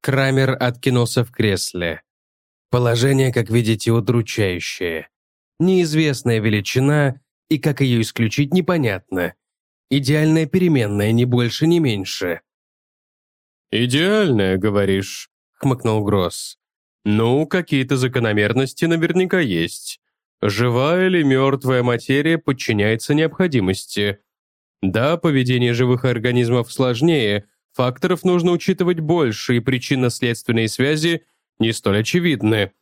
Крамер откинулся в кресле. Положение, как видите, удручающее. Неизвестная величина, и как ее исключить, непонятно. Идеальная переменная, ни больше, ни меньше. «Идеальная, говоришь?» — хмыкнул Гросс. «Ну, какие-то закономерности наверняка есть. Живая или мертвая материя подчиняется необходимости. Да, поведение живых организмов сложнее, факторов нужно учитывать больше, и причинно-следственные связи не столь очевидны.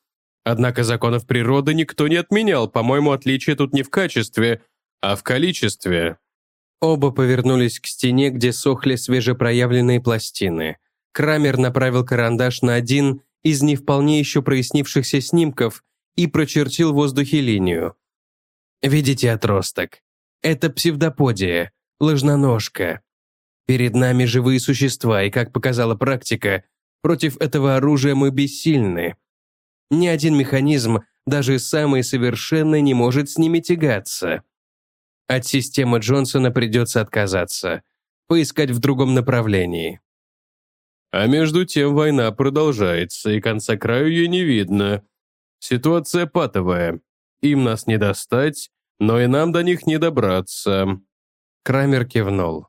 Однако законов природы никто не отменял, по-моему, отличие тут не в качестве, а в количестве. Оба повернулись к стене, где сохли свежепроявленные пластины. Крамер направил карандаш на один из не вполне еще прояснившихся снимков и прочертил в воздухе линию. «Видите отросток? Это псевдоподия, ложноножка. Перед нами живые существа, и, как показала практика, против этого оружия мы бессильны. Ни один механизм, даже самый совершенный, не может с ними тягаться. От системы Джонсона придется отказаться, поискать в другом направлении. А между тем война продолжается, и конца краю ей не видно. Ситуация патовая. Им нас не достать, но и нам до них не добраться. Крамер кивнул.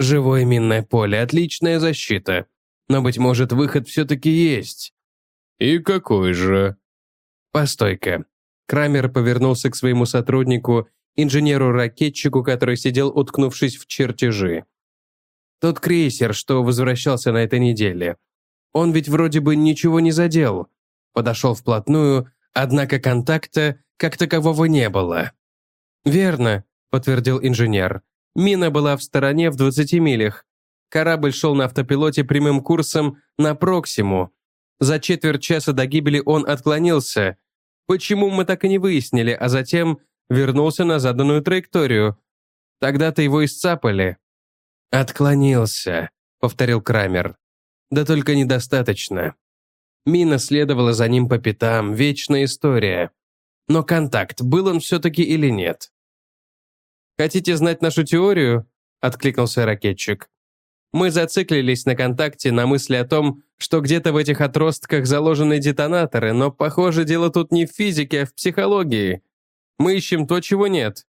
Живое минное поле – отличная защита. Но, быть может, выход все-таки есть. И какой же? Постой-ка. Крамер повернулся к своему сотруднику инженеру-ракетчику, который сидел, уткнувшись в чертежи. Тот крейсер, что возвращался на этой неделе. Он ведь вроде бы ничего не задел. Подошел вплотную, однако контакта как такового не было. «Верно», — подтвердил инженер. «Мина была в стороне в 20 милях. Корабль шел на автопилоте прямым курсом на Проксиму. За четверть часа до гибели он отклонился. Почему мы так и не выяснили, а затем вернулся на заданную траекторию. Тогда-то его исцапали». «Отклонился», — повторил Крамер. «Да только недостаточно. Мина следовала за ним по пятам, вечная история. Но контакт, был он все-таки или нет?» «Хотите знать нашу теорию?» — откликнулся ракетчик. «Мы зациклились на контакте, на мысли о том, что где-то в этих отростках заложены детонаторы, но, похоже, дело тут не в физике, а в психологии. Мы ищем то, чего нет.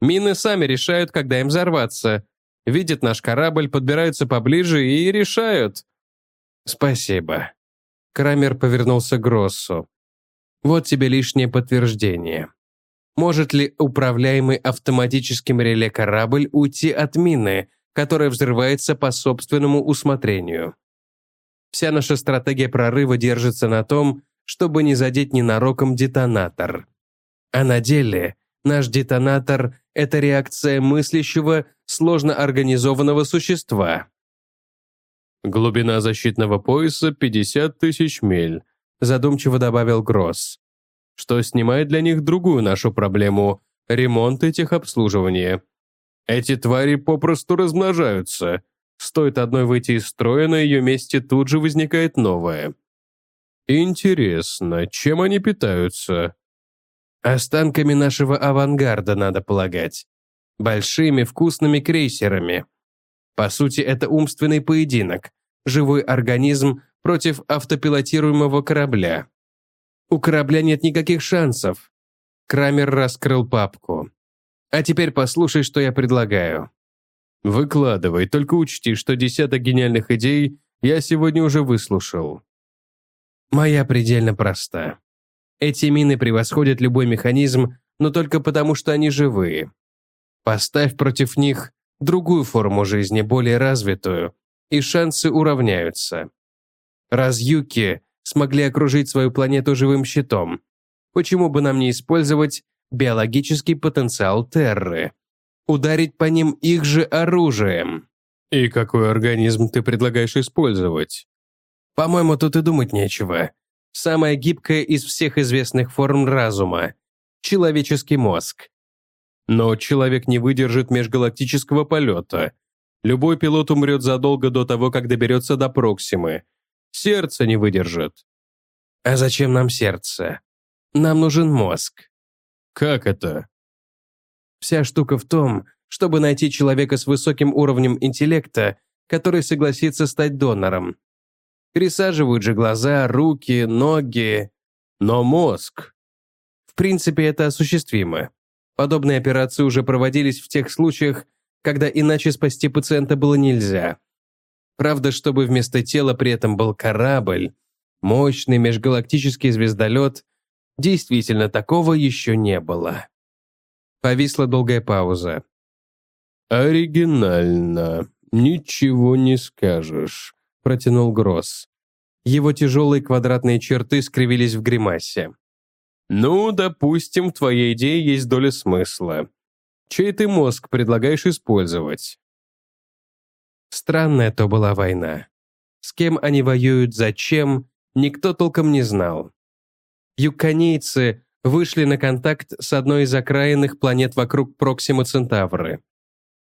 Мины сами решают, когда им взорваться. Видят наш корабль, подбираются поближе и решают. Спасибо. Крамер повернулся к Гроссу. Вот тебе лишнее подтверждение. Может ли управляемый автоматическим реле корабль уйти от мины, которая взрывается по собственному усмотрению? Вся наша стратегия прорыва держится на том, чтобы не задеть ненароком детонатор. А на деле наш детонатор — это реакция мыслящего, сложно организованного существа. «Глубина защитного пояса — 50 тысяч миль», задумчиво добавил Гросс. «Что снимает для них другую нашу проблему — ремонт и техобслуживание. Эти твари попросту размножаются. Стоит одной выйти из строя, на ее месте тут же возникает новое. Интересно, чем они питаются?» Останками нашего авангарда, надо полагать. Большими вкусными крейсерами. По сути, это умственный поединок. Живой организм против автопилотируемого корабля. У корабля нет никаких шансов. Крамер раскрыл папку. А теперь послушай, что я предлагаю. Выкладывай, только учти, что десяток гениальных идей я сегодня уже выслушал. Моя предельно проста. Эти мины превосходят любой механизм, но только потому, что они живые. Поставь против них другую форму жизни, более развитую, и шансы уравняются. Раз Юки смогли окружить свою планету живым щитом, почему бы нам не использовать биологический потенциал Терры? Ударить по ним их же оружием. И какой организм ты предлагаешь использовать? По-моему, тут и думать нечего самая гибкая из всех известных форм разума – человеческий мозг. Но человек не выдержит межгалактического полета. Любой пилот умрет задолго до того, как доберется до Проксимы. Сердце не выдержит. А зачем нам сердце? Нам нужен мозг. Как это? Вся штука в том, чтобы найти человека с высоким уровнем интеллекта, который согласится стать донором. Пересаживают же глаза, руки, ноги. Но мозг. В принципе, это осуществимо. Подобные операции уже проводились в тех случаях, когда иначе спасти пациента было нельзя. Правда, чтобы вместо тела при этом был корабль, мощный межгалактический звездолет, действительно такого еще не было. Повисла долгая пауза. «Оригинально. Ничего не скажешь», — протянул Гросс. Его тяжелые квадратные черты скривились в гримасе. «Ну, допустим, в твоей идее есть доля смысла. Чей ты мозг предлагаешь использовать?» Странная то была война. С кем они воюют, зачем, никто толком не знал. Юконийцы вышли на контакт с одной из окраинных планет вокруг Проксима Центавры.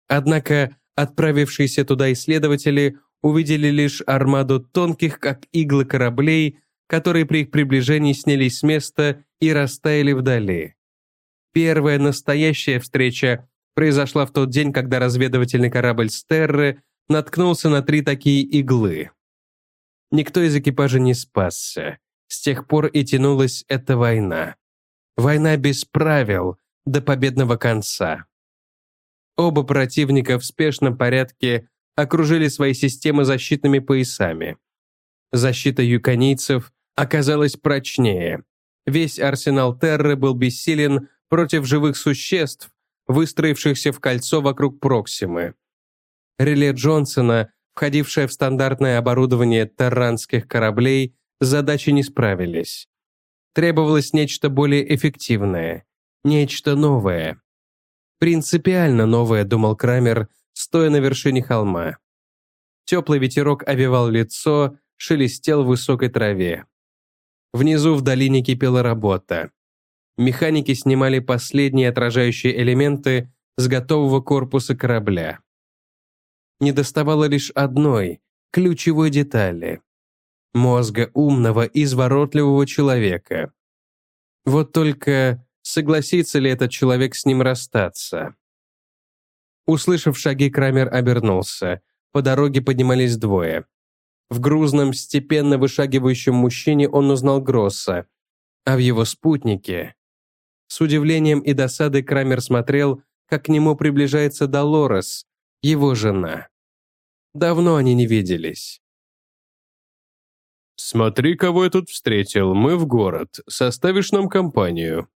Однако отправившиеся туда исследователи увидели лишь армаду тонких, как иглы кораблей, которые при их приближении снялись с места и растаяли вдали. Первая настоящая встреча произошла в тот день, когда разведывательный корабль «Стерры» наткнулся на три такие иглы. Никто из экипажа не спасся. С тех пор и тянулась эта война. Война без правил до победного конца. Оба противника в спешном порядке окружили свои системы защитными поясами. Защита юконийцев оказалась прочнее. Весь арсенал Терры был бессилен против живых существ, выстроившихся в кольцо вокруг Проксимы. Реле Джонсона, входившее в стандартное оборудование терранских кораблей, с задачей не справились. Требовалось нечто более эффективное, нечто новое. Принципиально новое, думал Крамер, стоя на вершине холма. Теплый ветерок овевал лицо, шелестел в высокой траве. Внизу в долине кипела работа. Механики снимали последние отражающие элементы с готового корпуса корабля. Не доставало лишь одной, ключевой детали – мозга умного, изворотливого человека. Вот только согласится ли этот человек с ним расстаться? Услышав шаги, Крамер обернулся. По дороге поднимались двое. В грузном, степенно вышагивающем мужчине он узнал Гросса, а в его спутнике... С удивлением и досадой Крамер смотрел, как к нему приближается Долорес, его жена. Давно они не виделись. «Смотри, кого я тут встретил. Мы в город. Составишь нам компанию?»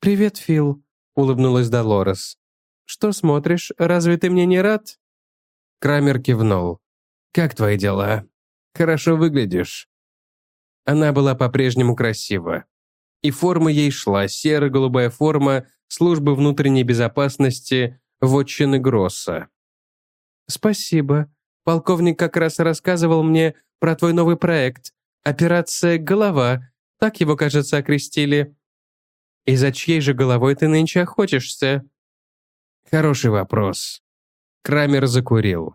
«Привет, Фил», — улыбнулась Долорес. «Что смотришь? Разве ты мне не рад?» Крамер кивнул. «Как твои дела? Хорошо выглядишь». Она была по-прежнему красива. И форма ей шла, серо-голубая форма службы внутренней безопасности вотчины Гросса. «Спасибо. Полковник как раз рассказывал мне про твой новый проект. Операция «Голова». Так его, кажется, окрестили. И за чьей же головой ты нынче охотишься?» Хороший вопрос. Крамер закурил.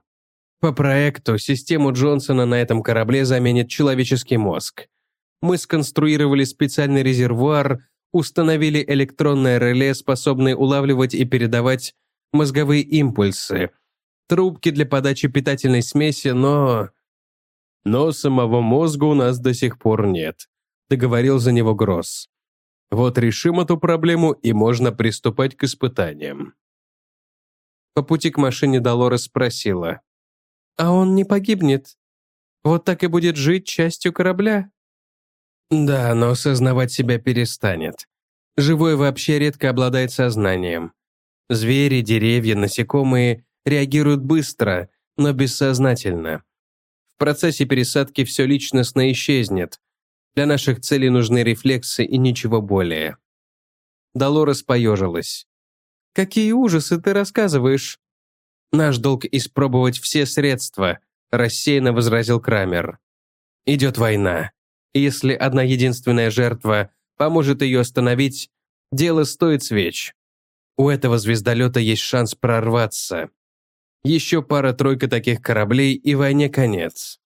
По проекту систему Джонсона на этом корабле заменит человеческий мозг. Мы сконструировали специальный резервуар, установили электронное реле, способное улавливать и передавать мозговые импульсы, трубки для подачи питательной смеси, но... Но самого мозга у нас до сих пор нет, договорил за него Гросс. Вот решим эту проблему, и можно приступать к испытаниям. По пути к машине Долорес спросила. «А он не погибнет? Вот так и будет жить частью корабля?» «Да, но осознавать себя перестанет. Живой вообще редко обладает сознанием. Звери, деревья, насекомые реагируют быстро, но бессознательно. В процессе пересадки все личностно исчезнет. Для наших целей нужны рефлексы и ничего более». Долорес поежилась. Какие ужасы ты рассказываешь?» «Наш долг испробовать все средства», – рассеянно возразил Крамер. «Идет война. Если одна единственная жертва поможет ее остановить, дело стоит свеч. У этого звездолета есть шанс прорваться. Еще пара-тройка таких кораблей, и войне конец».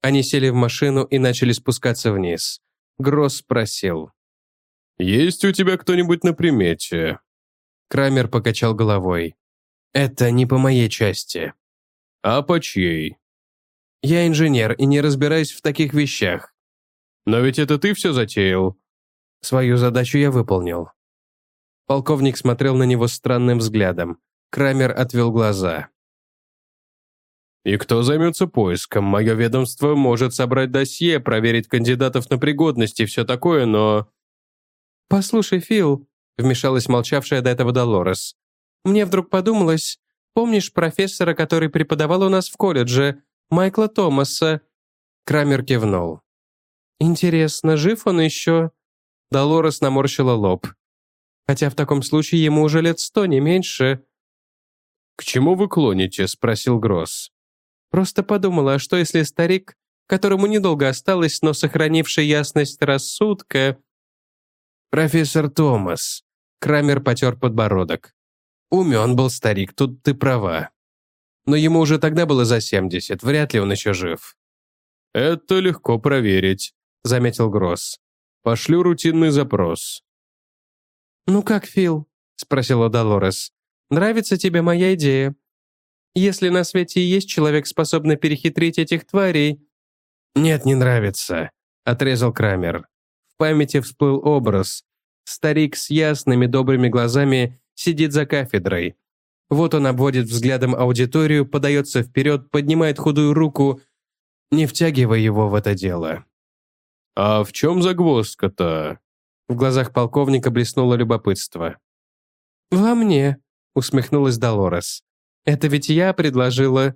Они сели в машину и начали спускаться вниз. Гросс спросил. «Есть у тебя кто-нибудь на примете?» Крамер покачал головой. «Это не по моей части». «А по чьей?» Я инженер и не разбираюсь в таких вещах. Но ведь это ты все затеял. Свою задачу я выполнил. Полковник смотрел на него странным взглядом. Крамер отвел глаза. «И кто займется поиском? Мое ведомство может собрать досье, проверить кандидатов на пригодность и все такое, но...» «Послушай, Фил», — вмешалась молчавшая до этого Долорес. «Мне вдруг подумалось, помнишь профессора, который преподавал у нас в колледже, Майкла Томаса?» Крамер кивнул. «Интересно, жив он еще?» Долорес наморщила лоб. «Хотя в таком случае ему уже лет сто, не меньше». «К чему вы клоните?» — спросил Гросс. Просто подумала, а что если старик, которому недолго осталось, но сохранивший ясность рассудка... «Профессор Томас», — Крамер потер подбородок. «Умен был старик, тут ты права. Но ему уже тогда было за 70, вряд ли он еще жив». «Это легко проверить», — заметил Гросс. «Пошлю рутинный запрос». «Ну как, Фил?» — спросила Долорес. «Нравится тебе моя идея? Если на свете есть человек, способный перехитрить этих тварей...» «Нет, не нравится», — отрезал Крамер. В памяти всплыл образ. Старик с ясными добрыми глазами сидит за кафедрой. Вот он обводит взглядом аудиторию, подается вперед, поднимает худую руку, не втягивая его в это дело. «А в чем загвоздка-то?» В глазах полковника блеснуло любопытство. «Во мне», — усмехнулась Долорес. Это ведь я предложила...»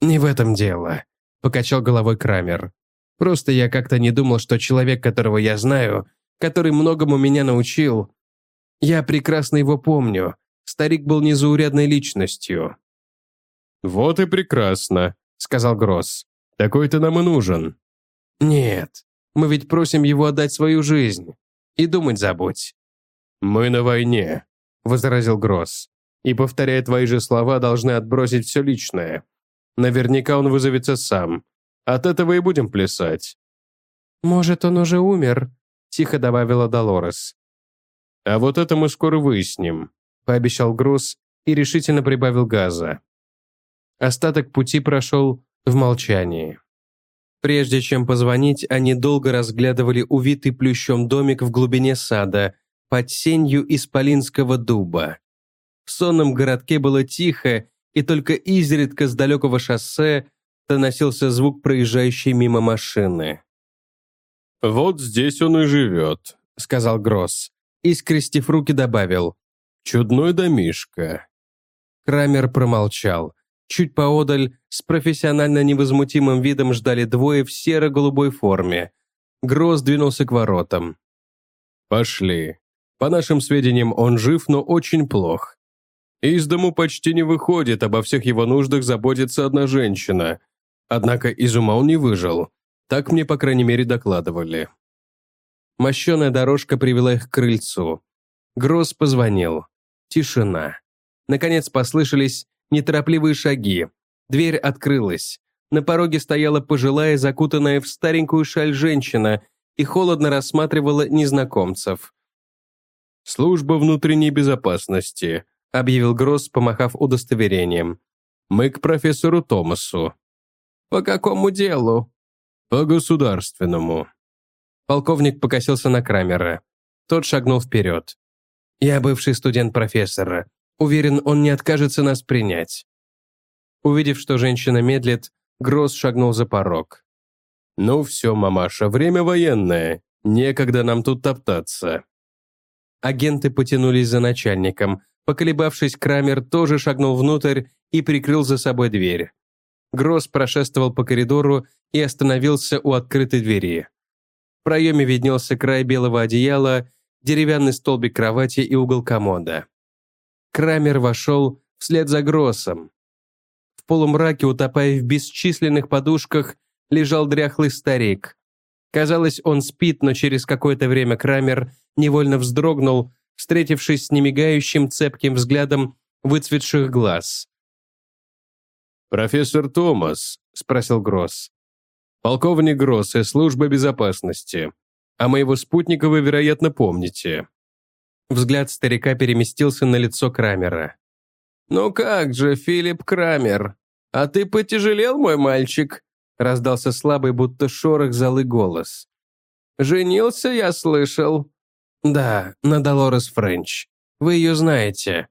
«Не в этом дело», — покачал головой Крамер. «Просто я как-то не думал, что человек, которого я знаю, который многому меня научил... Я прекрасно его помню. Старик был незаурядной личностью». «Вот и прекрасно», — сказал Гросс. «Такой-то нам и нужен». «Нет, мы ведь просим его отдать свою жизнь. И думать забудь». «Мы на войне», — возразил Гросс и, повторяя твои же слова, должны отбросить все личное. Наверняка он вызовется сам. От этого и будем плясать». «Может, он уже умер?» — тихо добавила Долорес. «А вот это мы скоро выясним», — пообещал Груз и решительно прибавил газа. Остаток пути прошел в молчании. Прежде чем позвонить, они долго разглядывали увитый плющом домик в глубине сада под сенью исполинского дуба. В сонном городке было тихо, и только изредка с далекого шоссе доносился звук проезжающей мимо машины. «Вот здесь он и живет», — сказал Гросс. И, скрестив руки, добавил. «Чудной домишко». Крамер промолчал. Чуть поодаль, с профессионально невозмутимым видом ждали двое в серо-голубой форме. Гросс двинулся к воротам. «Пошли. По нашим сведениям, он жив, но очень плох. Из дому почти не выходит, обо всех его нуждах заботится одна женщина. Однако из ума он не выжил. Так мне, по крайней мере, докладывали. Мощеная дорожка привела их к крыльцу. Гросс позвонил. Тишина. Наконец послышались неторопливые шаги. Дверь открылась. На пороге стояла пожилая, закутанная в старенькую шаль женщина и холодно рассматривала незнакомцев. «Служба внутренней безопасности», объявил Гросс, помахав удостоверением. «Мы к профессору Томасу». «По какому делу?» «По государственному». Полковник покосился на Крамера. Тот шагнул вперед. «Я бывший студент профессора. Уверен, он не откажется нас принять». Увидев, что женщина медлит, Гросс шагнул за порог. «Ну все, мамаша, время военное. Некогда нам тут топтаться». Агенты потянулись за начальником, Поколебавшись, Крамер тоже шагнул внутрь и прикрыл за собой дверь. Гросс прошествовал по коридору и остановился у открытой двери. В проеме виднелся край белого одеяла, деревянный столбик кровати и угол комода. Крамер вошел вслед за Гроссом. В полумраке, утопая в бесчисленных подушках, лежал дряхлый старик. Казалось, он спит, но через какое-то время Крамер невольно вздрогнул, встретившись с немигающим цепким взглядом выцветших глаз. «Профессор Томас», — спросил Гросс. «Полковник Гросс из службы безопасности. А моего спутника вы, вероятно, помните». Взгляд старика переместился на лицо Крамера. «Ну как же, Филипп Крамер? А ты потяжелел, мой мальчик? Раздался слабый, будто шорох залы голос. «Женился, я слышал». «Да, на Долорес Френч. Вы ее знаете».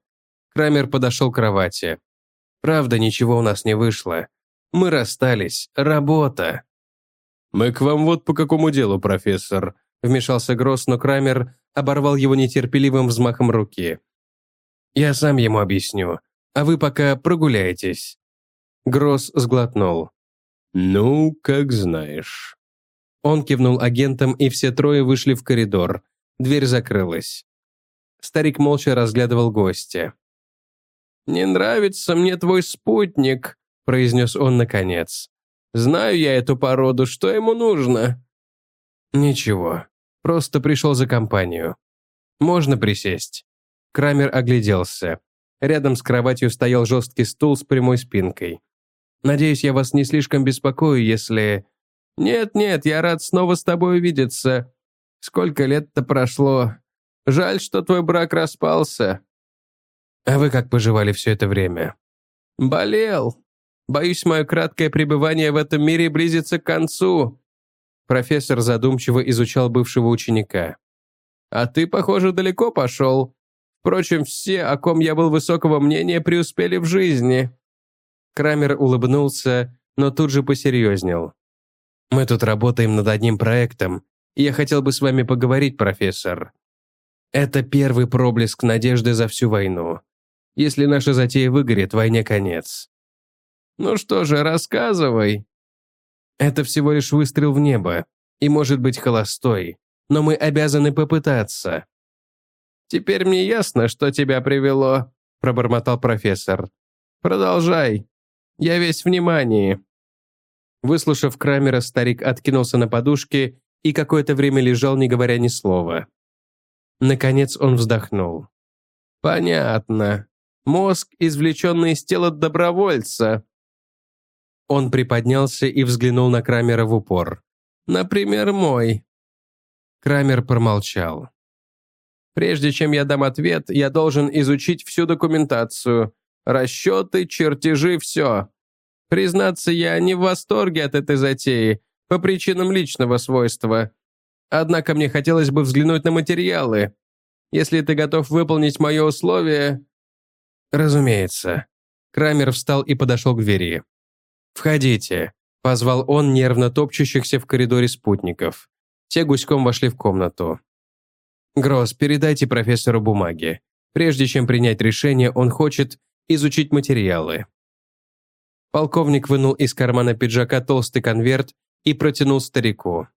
Крамер подошел к кровати. «Правда, ничего у нас не вышло. Мы расстались. Работа». «Мы к вам вот по какому делу, профессор», вмешался Гросс, но Крамер оборвал его нетерпеливым взмахом руки. «Я сам ему объясню, а вы пока прогуляйтесь». Гросс сглотнул. «Ну, как знаешь». Он кивнул агентам, и все трое вышли в коридор. Дверь закрылась. Старик молча разглядывал гостя. «Не нравится мне твой спутник», — произнес он наконец. «Знаю я эту породу, что ему нужно?» «Ничего, просто пришел за компанию. Можно присесть?» Крамер огляделся. Рядом с кроватью стоял жесткий стул с прямой спинкой. Надеюсь, я вас не слишком беспокою, если...» «Нет-нет, я рад снова с тобой увидеться. Сколько лет-то прошло. Жаль, что твой брак распался». «А вы как поживали все это время?» «Болел. Боюсь, мое краткое пребывание в этом мире близится к концу». Профессор задумчиво изучал бывшего ученика. «А ты, похоже, далеко пошел. Впрочем, все, о ком я был высокого мнения, преуспели в жизни». Крамер улыбнулся, но тут же посерьезнел. «Мы тут работаем над одним проектом, я хотел бы с вами поговорить, профессор. Это первый проблеск надежды за всю войну. Если наша затея выгорит, войне конец». «Ну что же, рассказывай». «Это всего лишь выстрел в небо, и может быть холостой, но мы обязаны попытаться». «Теперь мне ясно, что тебя привело», – пробормотал профессор. «Продолжай». Я весь внимание». Выслушав Крамера, старик откинулся на подушке и какое-то время лежал, не говоря ни слова. Наконец он вздохнул. «Понятно. Мозг, извлеченный из тела добровольца». Он приподнялся и взглянул на Крамера в упор. «Например, мой». Крамер промолчал. «Прежде чем я дам ответ, я должен изучить всю документацию. Расчеты, чертежи, все. Признаться, я не в восторге от этой затеи, по причинам личного свойства. Однако мне хотелось бы взглянуть на материалы. Если ты готов выполнить мое условие...» «Разумеется». Крамер встал и подошел к двери. «Входите», — позвал он нервно топчущихся в коридоре спутников. Те гуськом вошли в комнату. «Гросс, передайте профессору бумаги. Прежде чем принять решение, он хочет, изучить материалы. Полковник вынул из кармана пиджака толстый конверт и протянул старику.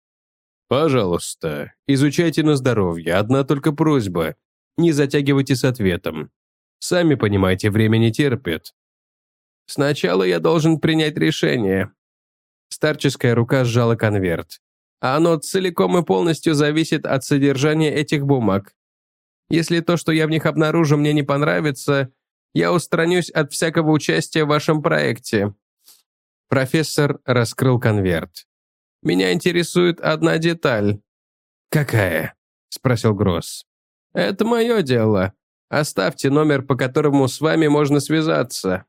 «Пожалуйста, изучайте на здоровье, одна только просьба. Не затягивайте с ответом. Сами понимаете, время не терпит». «Сначала я должен принять решение». Старческая рука сжала конверт. «А оно целиком и полностью зависит от содержания этих бумаг. Если то, что я в них обнаружу, мне не понравится, я устранюсь от всякого участия в вашем проекте». Профессор раскрыл конверт. «Меня интересует одна деталь». «Какая?» – спросил Гросс. «Это мое дело. Оставьте номер, по которому с вами можно связаться».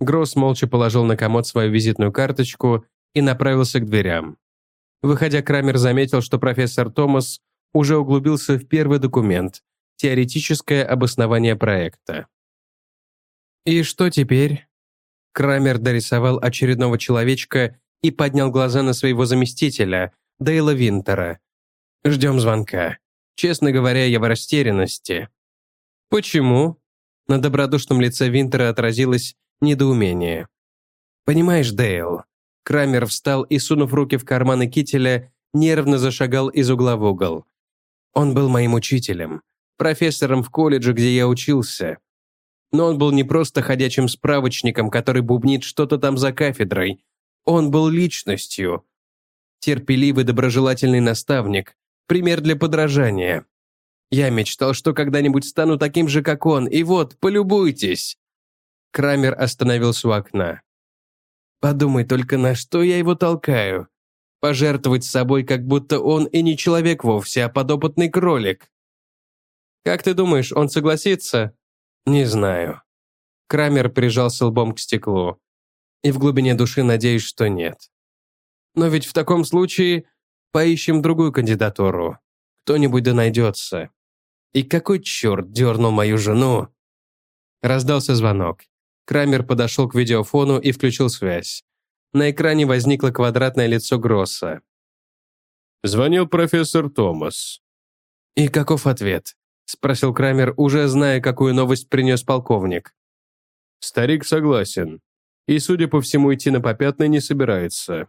Гросс молча положил на комод свою визитную карточку и направился к дверям. Выходя, Крамер заметил, что профессор Томас уже углубился в первый документ – теоретическое обоснование проекта. «И что теперь?» Крамер дорисовал очередного человечка и поднял глаза на своего заместителя, Дейла Винтера. «Ждем звонка. Честно говоря, я в растерянности». «Почему?» На добродушном лице Винтера отразилось недоумение. «Понимаешь, Дейл...» Крамер встал и, сунув руки в карманы кителя, нервно зашагал из угла в угол. «Он был моим учителем, профессором в колледже, где я учился. Но он был не просто ходячим справочником, который бубнит что-то там за кафедрой. Он был личностью. Терпеливый, доброжелательный наставник. Пример для подражания. Я мечтал, что когда-нибудь стану таким же, как он, и вот, полюбуйтесь. Крамер остановился у окна. Подумай только, на что я его толкаю. Пожертвовать собой, как будто он и не человек вовсе, а подопытный кролик. Как ты думаешь, он согласится? «Не знаю». Крамер прижался лбом к стеклу. И в глубине души надеюсь, что нет. Но ведь в таком случае поищем другую кандидатуру. Кто-нибудь да найдется. И какой черт дернул мою жену? Раздался звонок. Крамер подошел к видеофону и включил связь. На экране возникло квадратное лицо Гросса. Звонил профессор Томас. «И каков ответ?» – спросил Крамер, уже зная, какую новость принес полковник. Старик согласен. И, судя по всему, идти на попятный не собирается.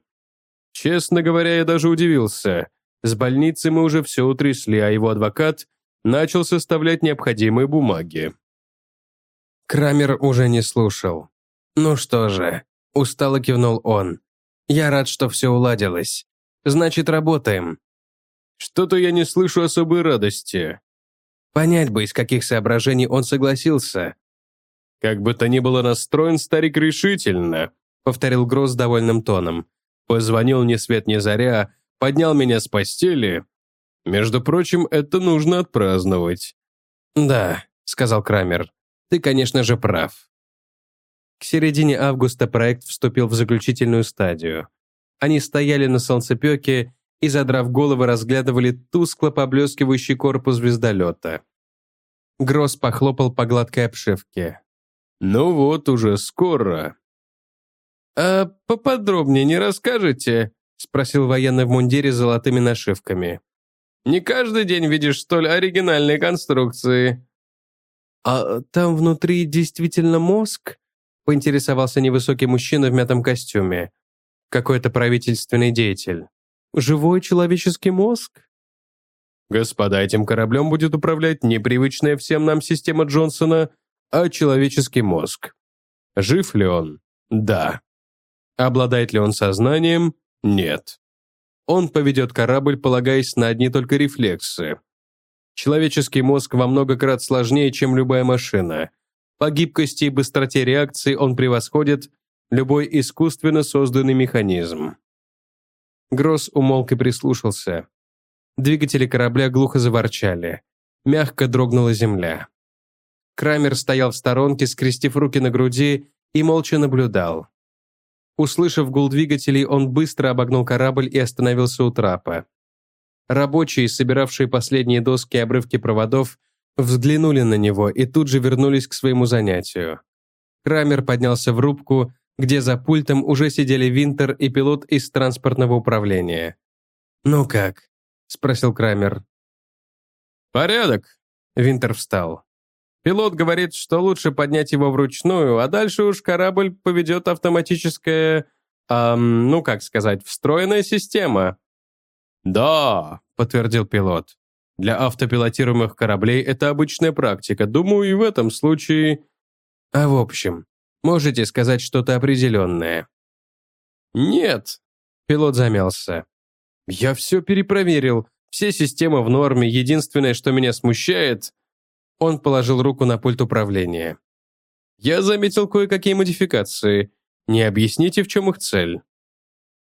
Честно говоря, я даже удивился. С больницы мы уже все утрясли, а его адвокат начал составлять необходимые бумаги. Крамер уже не слушал. «Ну что же», – устало кивнул он. «Я рад, что все уладилось. Значит, работаем». «Что-то я не слышу особой радости». Понять бы, из каких соображений он согласился. «Как бы то ни было настроен старик решительно», — повторил Гросс довольным тоном. «Позвонил ни свет ни заря, поднял меня с постели. Между прочим, это нужно отпраздновать». «Да», — сказал Крамер, — «ты, конечно же, прав». К середине августа проект вступил в заключительную стадию. Они стояли на солнцепеке и, задрав головы, разглядывали тускло поблескивающий корпус звездолета. Гросс похлопал по гладкой обшивке. «Ну вот, уже скоро». «А поподробнее не расскажете?» — спросил военный в мундире с золотыми нашивками. «Не каждый день видишь столь оригинальные конструкции». «А там внутри действительно мозг?» — поинтересовался невысокий мужчина в мятом костюме. Какой-то правительственный деятель. «Живой человеческий мозг?» «Господа, этим кораблем будет управлять непривычная всем нам система Джонсона, а человеческий мозг. Жив ли он? Да. Обладает ли он сознанием? Нет. Он поведет корабль, полагаясь на одни только рефлексы. Человеческий мозг во много крат сложнее, чем любая машина. По гибкости и быстроте реакции он превосходит любой искусственно созданный механизм. Гросс умолк и прислушался. Двигатели корабля глухо заворчали. Мягко дрогнула земля. Крамер стоял в сторонке, скрестив руки на груди и молча наблюдал. Услышав гул двигателей, он быстро обогнул корабль и остановился у трапа. Рабочие, собиравшие последние доски и обрывки проводов, взглянули на него и тут же вернулись к своему занятию. Крамер поднялся в рубку, где за пультом уже сидели Винтер и пилот из транспортного управления. «Ну как?» – спросил Крамер. «Порядок», – Винтер встал. Пилот говорит, что лучше поднять его вручную, а дальше уж корабль поведет автоматическая, эм, ну как сказать, встроенная система. «Да», — подтвердил пилот. «Для автопилотируемых кораблей это обычная практика. Думаю, и в этом случае...» «А в общем, можете сказать что-то определенное?» «Нет», — пилот замялся. «Я все перепроверил. Все системы в норме. Единственное, что меня смущает...» Он положил руку на пульт управления. «Я заметил кое-какие модификации. Не объясните, в чем их цель?»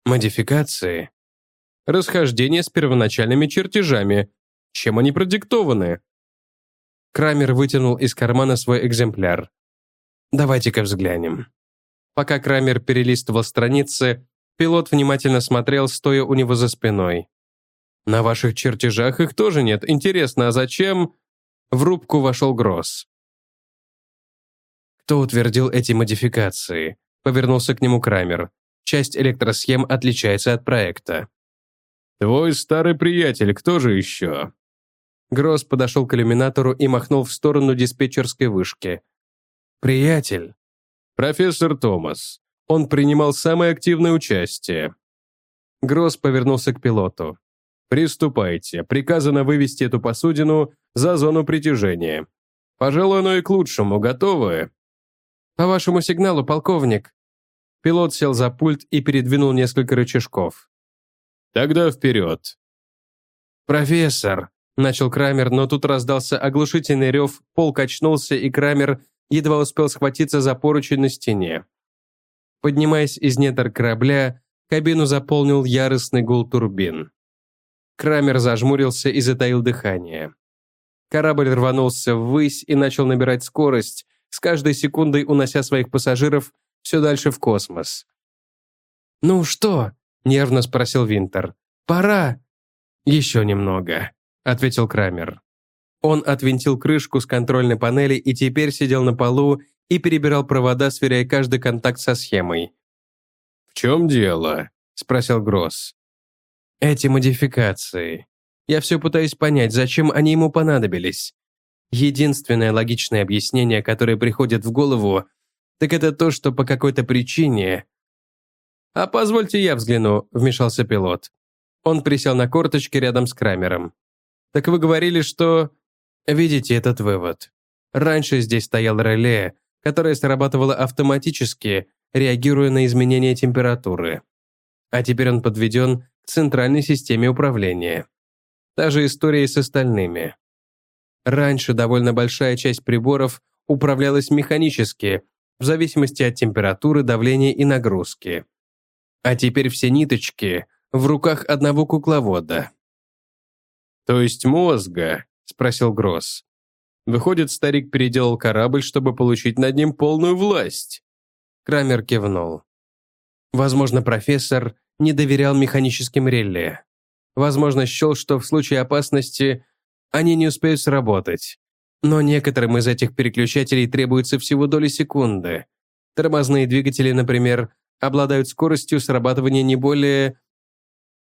«Модификации?» «Расхождение с первоначальными чертежами. Чем они продиктованы?» Крамер вытянул из кармана свой экземпляр. «Давайте-ка взглянем». Пока Крамер перелистывал страницы, пилот внимательно смотрел, стоя у него за спиной. «На ваших чертежах их тоже нет. Интересно, а зачем...» В рубку вошел Гросс. «Кто утвердил эти модификации?» Повернулся к нему Крамер. «Часть электросхем отличается от проекта». «Твой старый приятель, кто же еще?» Гросс подошел к иллюминатору и махнул в сторону диспетчерской вышки. «Приятель?» «Профессор Томас. Он принимал самое активное участие». Гросс повернулся к пилоту. «Приступайте. Приказано вывести эту посудину за зону притяжения. Пожалуй, оно и к лучшему. Готовы?» «По вашему сигналу, полковник». Пилот сел за пульт и передвинул несколько рычажков. «Тогда вперед». «Профессор», — начал Крамер, но тут раздался оглушительный рев, пол качнулся, и Крамер едва успел схватиться за поручень на стене. Поднимаясь из недр корабля, кабину заполнил яростный гул турбин. Крамер зажмурился и затаил дыхание. Корабль рванулся ввысь и начал набирать скорость, с каждой секундой унося своих пассажиров все дальше в космос. «Ну что?» — нервно спросил Винтер. «Пора!» «Еще немного», — ответил Крамер. Он отвинтил крышку с контрольной панели и теперь сидел на полу и перебирал провода, сверяя каждый контакт со схемой. «В чем дело?» — спросил Гросс. «Эти модификации. Я все пытаюсь понять, зачем они ему понадобились. Единственное логичное объяснение, которое приходит в голову, так это то, что по какой-то причине... «А позвольте я взгляну», — вмешался пилот. Он присел на корточки рядом с Крамером. «Так вы говорили, что...» «Видите этот вывод. Раньше здесь стоял реле, которое срабатывало автоматически, реагируя на изменения температуры. А теперь он подведен центральной системе управления. Та же история и с остальными. Раньше довольно большая часть приборов управлялась механически, в зависимости от температуры, давления и нагрузки. А теперь все ниточки в руках одного кукловода. «То есть мозга?» – спросил Гросс. «Выходит, старик переделал корабль, чтобы получить над ним полную власть?» Крамер кивнул. Возможно, профессор не доверял механическим реле. Возможно, счел, что в случае опасности они не успеют сработать. Но некоторым из этих переключателей требуется всего доли секунды. Тормозные двигатели, например, обладают скоростью срабатывания не более...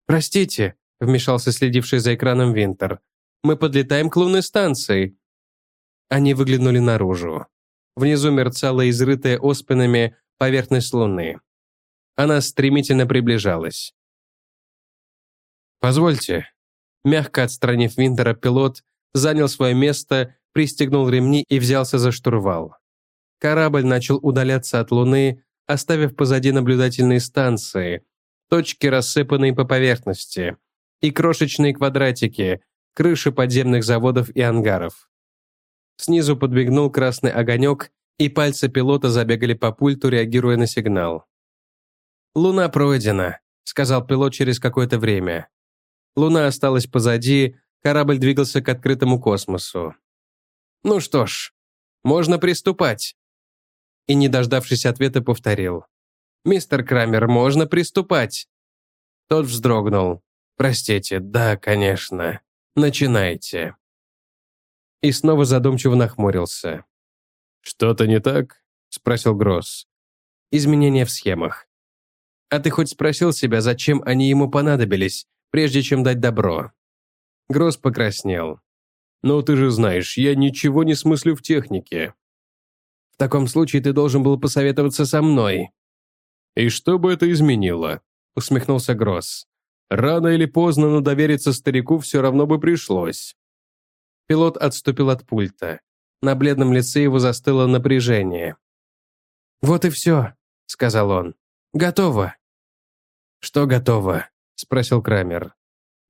«Простите», — вмешался следивший за экраном Винтер. «Мы подлетаем к лунной станции». Они выглянули наружу. Внизу мерцала изрытая оспинами поверхность Луны. Она стремительно приближалась. «Позвольте», Мягко отстранив Винтера, пилот занял свое место, пристегнул ремни и взялся за штурвал. Корабль начал удаляться от Луны, оставив позади наблюдательные станции, точки, рассыпанные по поверхности, и крошечные квадратики, крыши подземных заводов и ангаров. Снизу подбегнул красный огонек, и пальцы пилота забегали по пульту, реагируя на сигнал. «Луна пройдена», — сказал пилот через какое-то время. Луна осталась позади, корабль двигался к открытому космосу. «Ну что ж, можно приступать». И, не дождавшись ответа, повторил. «Мистер Крамер, можно приступать». Тот вздрогнул. «Простите, да, конечно. Начинайте». И снова задумчиво нахмурился. «Что-то не так?» — спросил Гросс. «Изменения в схемах. А ты хоть спросил себя, зачем они ему понадобились, прежде чем дать добро. Гросс покраснел. «Но ты же знаешь, я ничего не смыслю в технике». «В таком случае ты должен был посоветоваться со мной». «И что бы это изменило?» усмехнулся Гросс. «Рано или поздно, но довериться старику все равно бы пришлось». Пилот отступил от пульта. На бледном лице его застыло напряжение. «Вот и все», — сказал он. «Готово». «Что готово?» — спросил Крамер.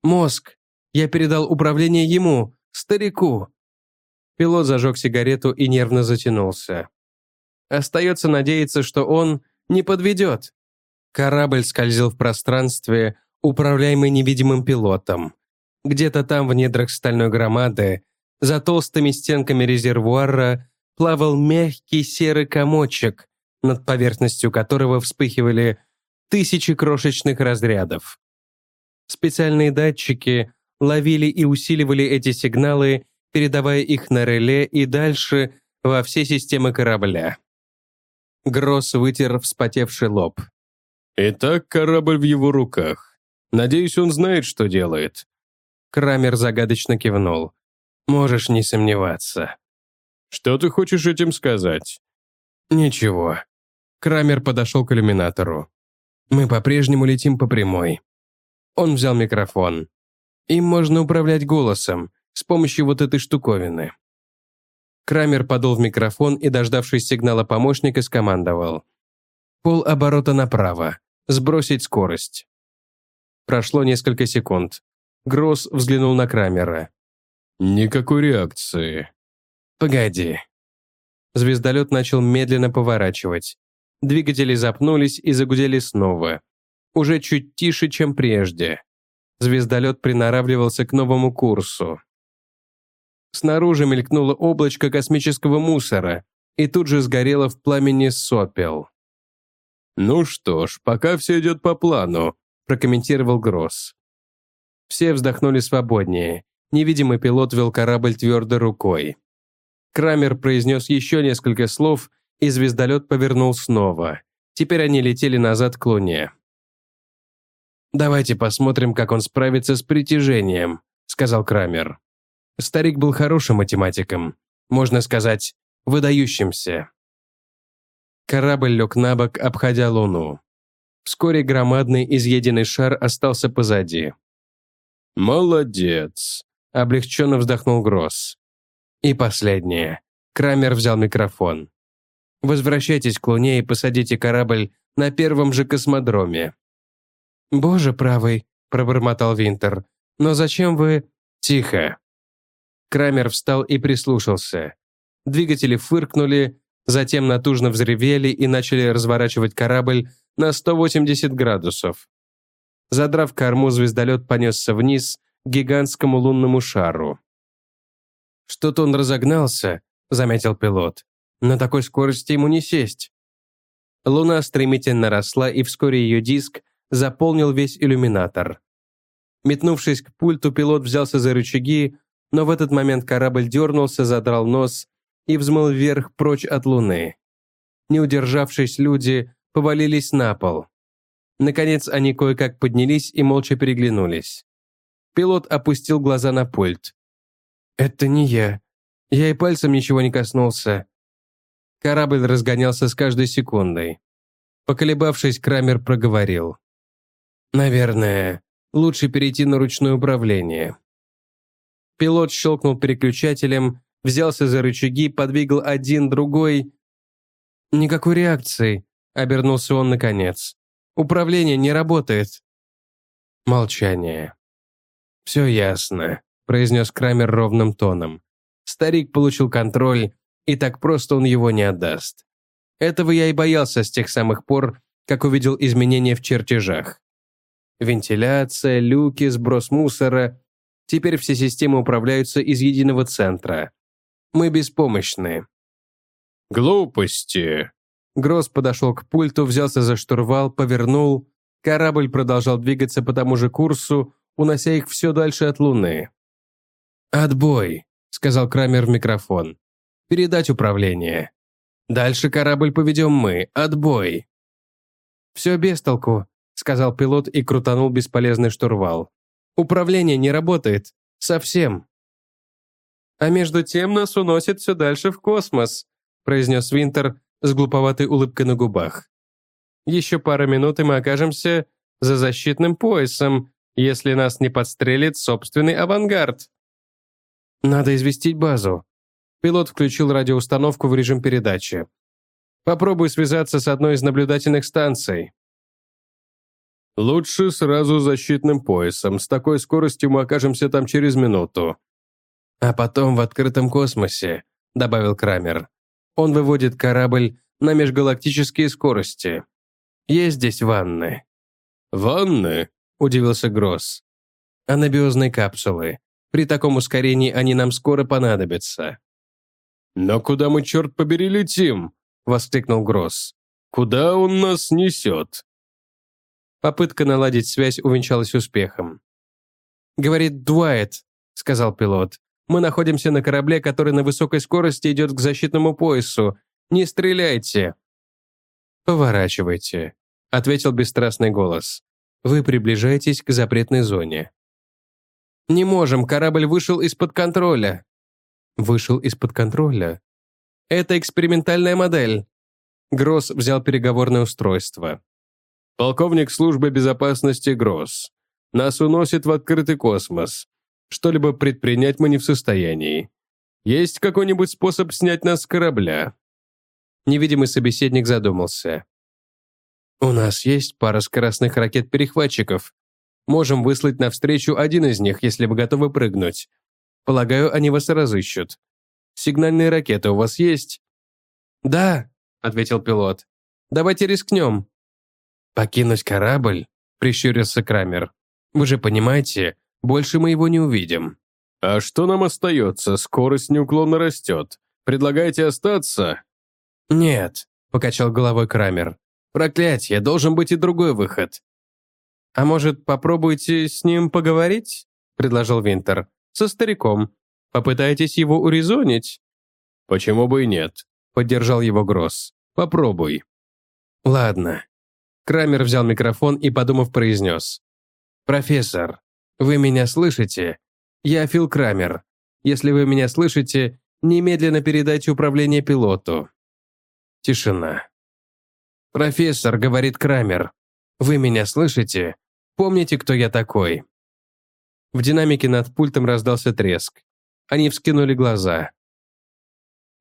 «Мозг. Я передал управление ему, старику». Пилот зажег сигарету и нервно затянулся. Остается надеяться, что он не подведет. Корабль скользил в пространстве, управляемый невидимым пилотом. Где-то там, в недрах стальной громады, за толстыми стенками резервуара, плавал мягкий серый комочек, над поверхностью которого вспыхивали тысячи крошечных разрядов. Специальные датчики ловили и усиливали эти сигналы, передавая их на реле и дальше во все системы корабля. Гросс вытер вспотевший лоб. «Итак, корабль в его руках. Надеюсь, он знает, что делает». Крамер загадочно кивнул. «Можешь не сомневаться». «Что ты хочешь этим сказать?» «Ничего». Крамер подошел к иллюминатору. «Мы по-прежнему летим по прямой. Он взял микрофон. Им можно управлять голосом с помощью вот этой штуковины. Крамер подул в микрофон и, дождавшись сигнала помощника, скомандовал. «Пол оборота направо. Сбросить скорость». Прошло несколько секунд. Гросс взглянул на Крамера. «Никакой реакции». «Погоди». Звездолет начал медленно поворачивать. Двигатели запнулись и загудели снова уже чуть тише, чем прежде. Звездолет приноравливался к новому курсу. Снаружи мелькнуло облачко космического мусора и тут же сгорело в пламени сопел. «Ну что ж, пока все идет по плану», – прокомментировал Гросс. Все вздохнули свободнее. Невидимый пилот вел корабль твердой рукой. Крамер произнес еще несколько слов, и звездолет повернул снова. Теперь они летели назад к Луне. «Давайте посмотрим, как он справится с притяжением», — сказал Крамер. Старик был хорошим математиком, можно сказать, выдающимся. Корабль лег на бок, обходя Луну. Вскоре громадный изъеденный шар остался позади. «Молодец!» — облегченно вздохнул Гросс. И последнее. Крамер взял микрофон. «Возвращайтесь к Луне и посадите корабль на первом же космодроме». «Боже правый», — пробормотал Винтер. «Но зачем вы...» «Тихо». Крамер встал и прислушался. Двигатели фыркнули, затем натужно взревели и начали разворачивать корабль на 180 градусов. Задрав корму, звездолет понесся вниз к гигантскому лунному шару. «Что-то он разогнался», — заметил пилот. «На такой скорости ему не сесть». Луна стремительно росла, и вскоре ее диск заполнил весь иллюминатор. Метнувшись к пульту, пилот взялся за рычаги, но в этот момент корабль дернулся, задрал нос и взмыл вверх прочь от Луны. Не удержавшись, люди повалились на пол. Наконец они кое-как поднялись и молча переглянулись. Пилот опустил глаза на пульт. «Это не я. Я и пальцем ничего не коснулся». Корабль разгонялся с каждой секундой. Поколебавшись, Крамер проговорил. «Наверное, лучше перейти на ручное управление». Пилот щелкнул переключателем, взялся за рычаги, подвигал один, другой. «Никакой реакции», — обернулся он наконец. «Управление не работает». Молчание. «Все ясно», — произнес Крамер ровным тоном. Старик получил контроль, и так просто он его не отдаст. Этого я и боялся с тех самых пор, как увидел изменения в чертежах. Вентиляция, люки, сброс мусора. Теперь все системы управляются из единого центра. Мы беспомощны. «Глупости!» Гросс подошел к пульту, взялся за штурвал, повернул. Корабль продолжал двигаться по тому же курсу, унося их все дальше от Луны. «Отбой», — сказал Крамер в микрофон. «Передать управление. Дальше корабль поведем мы. Отбой». «Все без толку», сказал пилот и крутанул бесполезный штурвал. «Управление не работает. Совсем». «А между тем нас уносит все дальше в космос», произнес Винтер с глуповатой улыбкой на губах. «Еще пара минут, и мы окажемся за защитным поясом, если нас не подстрелит собственный авангард». «Надо известить базу». Пилот включил радиоустановку в режим передачи. «Попробуй связаться с одной из наблюдательных станций». «Лучше сразу защитным поясом. С такой скоростью мы окажемся там через минуту». «А потом в открытом космосе», — добавил Крамер. «Он выводит корабль на межгалактические скорости. Есть здесь ванны». «Ванны?» — удивился Гросс. «Анабиозные капсулы. При таком ускорении они нам скоро понадобятся». «Но куда мы, черт побери, летим?» — воскликнул Гросс. «Куда он нас несет?» Попытка наладить связь увенчалась успехом. «Говорит Дуайт», — сказал пилот. «Мы находимся на корабле, который на высокой скорости идет к защитному поясу. Не стреляйте!» «Поворачивайте», — ответил бесстрастный голос. «Вы приближаетесь к запретной зоне». «Не можем, корабль вышел из-под контроля». «Вышел из-под контроля?» «Это экспериментальная модель». Гросс взял переговорное устройство. Полковник службы безопасности Гросс. Нас уносит в открытый космос. Что-либо предпринять мы не в состоянии. Есть какой-нибудь способ снять нас с корабля?» Невидимый собеседник задумался. «У нас есть пара скоростных ракет-перехватчиков. Можем выслать навстречу один из них, если вы готовы прыгнуть. Полагаю, они вас разыщут. Сигнальные ракеты у вас есть?» «Да», — ответил пилот. «Давайте рискнем». «Покинуть корабль?» – прищурился Крамер. «Вы же понимаете, больше мы его не увидим». «А что нам остается? Скорость неуклонно растет. Предлагаете остаться?» «Нет», – покачал головой Крамер. Проклятие, должен быть и другой выход. «А может, попробуйте с ним поговорить?» — предложил Винтер. «Со стариком. Попытайтесь его урезонить». «Почему бы и нет?» — поддержал его Гросс. «Попробуй». «Ладно». Крамер взял микрофон и, подумав, произнес. «Профессор, вы меня слышите? Я Фил Крамер. Если вы меня слышите, немедленно передайте управление пилоту». Тишина. «Профессор», — говорит Крамер, — «вы меня слышите? Помните, кто я такой?» В динамике над пультом раздался треск. Они вскинули глаза.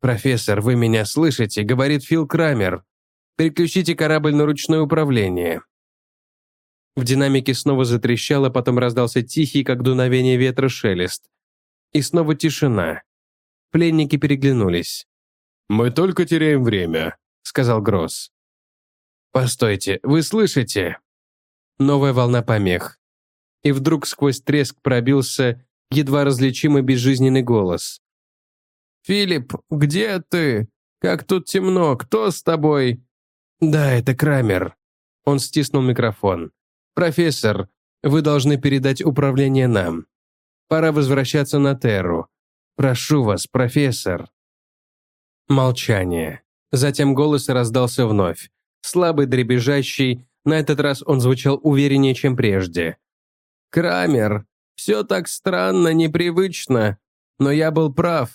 «Профессор, вы меня слышите?» — говорит Фил Крамер. «Переключите корабль на ручное управление». В динамике снова затрещало, потом раздался тихий, как дуновение ветра, шелест. И снова тишина. Пленники переглянулись. «Мы только теряем время», — сказал Гросс. «Постойте, вы слышите?» Новая волна помех. И вдруг сквозь треск пробился едва различимый безжизненный голос. «Филипп, где ты? Как тут темно, кто с тобой?» «Да, это Крамер». Он стиснул микрофон. «Профессор, вы должны передать управление нам. Пора возвращаться на Терру. Прошу вас, профессор». Молчание. Затем голос раздался вновь слабый, дребезжащий, на этот раз он звучал увереннее, чем прежде. «Крамер, все так странно, непривычно, но я был прав.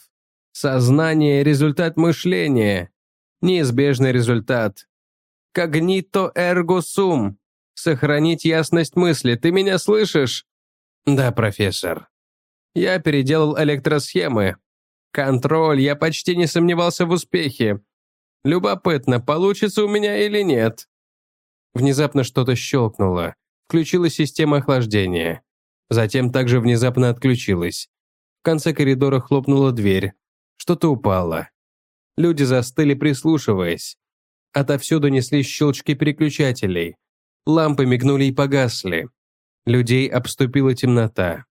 Сознание – результат мышления, неизбежный результат. Когнито эрго сум. Сохранить ясность мысли. Ты меня слышишь?» «Да, профессор». «Я переделал электросхемы. Контроль, я почти не сомневался в успехе. Любопытно, получится у меня или нет. Внезапно что-то щелкнуло. Включилась система охлаждения. Затем также внезапно отключилась. В конце коридора хлопнула дверь. Что-то упало. Люди застыли, прислушиваясь. Отовсюду неслись щелчки переключателей. Лампы мигнули и погасли. Людей обступила темнота.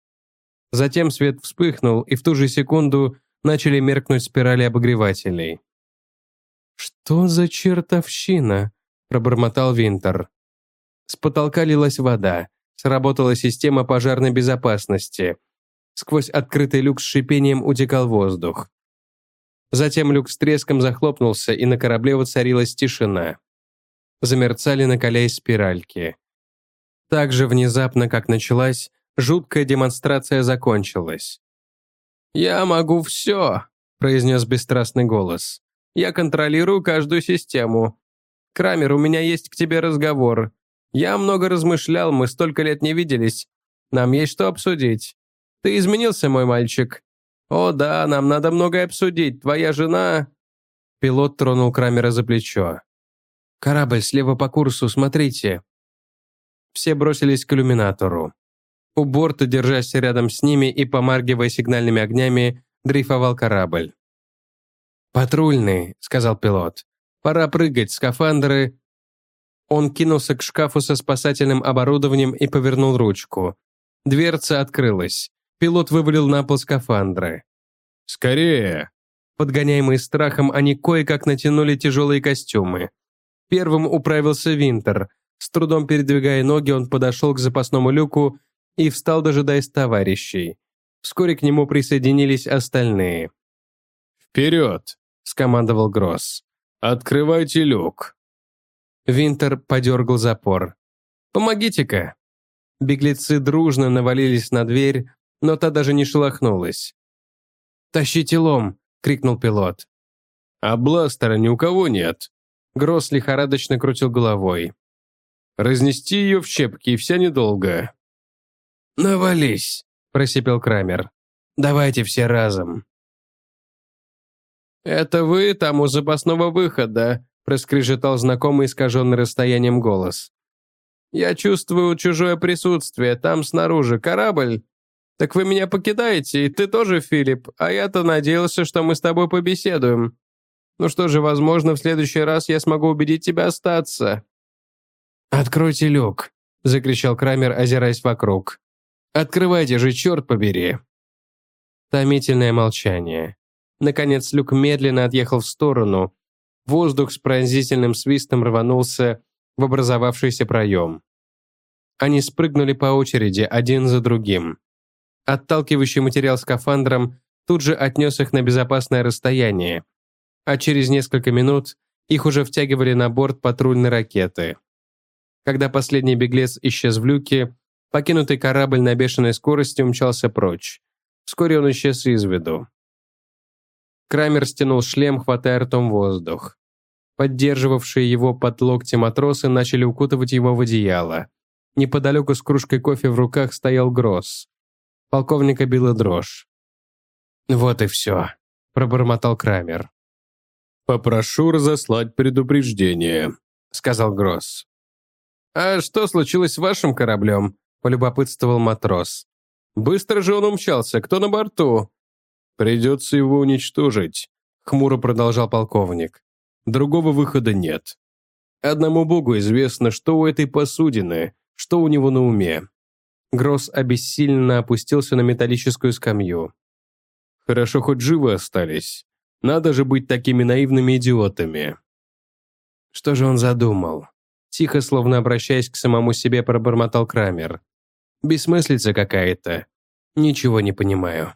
Затем свет вспыхнул, и в ту же секунду начали меркнуть спирали обогревателей. «Что за чертовщина?» – пробормотал Винтер. С потолка лилась вода. Сработала система пожарной безопасности. Сквозь открытый люк с шипением утекал воздух. Затем люк с треском захлопнулся, и на корабле воцарилась тишина. Замерцали, накаляясь спиральки. Так же внезапно, как началась, жуткая демонстрация закончилась. «Я могу все», – произнес бесстрастный голос. Я контролирую каждую систему. Крамер, у меня есть к тебе разговор. Я много размышлял, мы столько лет не виделись. Нам есть что обсудить. Ты изменился, мой мальчик. О да, нам надо многое обсудить. Твоя жена...» Пилот тронул Крамера за плечо. «Корабль слева по курсу, смотрите». Все бросились к иллюминатору. У борта, держась рядом с ними и помаргивая сигнальными огнями, дрейфовал корабль. «Патрульный», — сказал пилот. «Пора прыгать, скафандры...» Он кинулся к шкафу со спасательным оборудованием и повернул ручку. Дверца открылась. Пилот вывалил на пол скафандры. «Скорее!» Подгоняемые страхом, они кое-как натянули тяжелые костюмы. Первым управился Винтер. С трудом передвигая ноги, он подошел к запасному люку и встал, дожидаясь товарищей. Вскоре к нему присоединились остальные. «Вперед!» — скомандовал Гросс. «Открывайте люк!» Винтер подергал запор. «Помогите-ка!» Беглецы дружно навалились на дверь, но та даже не шелохнулась. «Тащите лом!» — крикнул пилот. «А бластера ни у кого нет!» Гросс лихорадочно крутил головой. «Разнести ее в щепки, и вся недолго!» «Навались!» — просипел Крамер. «Давайте все разом!» «Это вы там у запасного выхода», – проскрежетал знакомый искаженный расстоянием голос. «Я чувствую чужое присутствие, там снаружи корабль. Так вы меня покидаете, и ты тоже, Филипп, а я-то надеялся, что мы с тобой побеседуем. Ну что же, возможно, в следующий раз я смогу убедить тебя остаться». «Откройте люк», – закричал Крамер, озираясь вокруг. «Открывайте же, черт побери!» Томительное молчание. Наконец люк медленно отъехал в сторону. Воздух с пронзительным свистом рванулся в образовавшийся проем. Они спрыгнули по очереди, один за другим. Отталкивающий материал скафандром тут же отнес их на безопасное расстояние, а через несколько минут их уже втягивали на борт патрульной ракеты. Когда последний беглец исчез в люке, покинутый корабль на бешеной скорости умчался прочь. Вскоре он исчез из виду. Крамер стянул шлем, хватая ртом воздух. Поддерживавшие его под локти матросы начали укутывать его в одеяло. Неподалеку с кружкой кофе в руках стоял Гросс. Полковника била дрожь. «Вот и все», — пробормотал Крамер. «Попрошу разослать предупреждение», — сказал Гросс. «А что случилось с вашим кораблем?» — полюбопытствовал матрос. «Быстро же он умчался. Кто на борту?» «Придется его уничтожить», — хмуро продолжал полковник. «Другого выхода нет. Одному богу известно, что у этой посудины, что у него на уме. Гросс обессиленно опустился на металлическую скамью. Хорошо, хоть живы остались. Надо же быть такими наивными идиотами. Что же он задумал? Тихо, словно обращаясь к самому себе, пробормотал Крамер. Бессмыслица какая-то. Ничего не понимаю.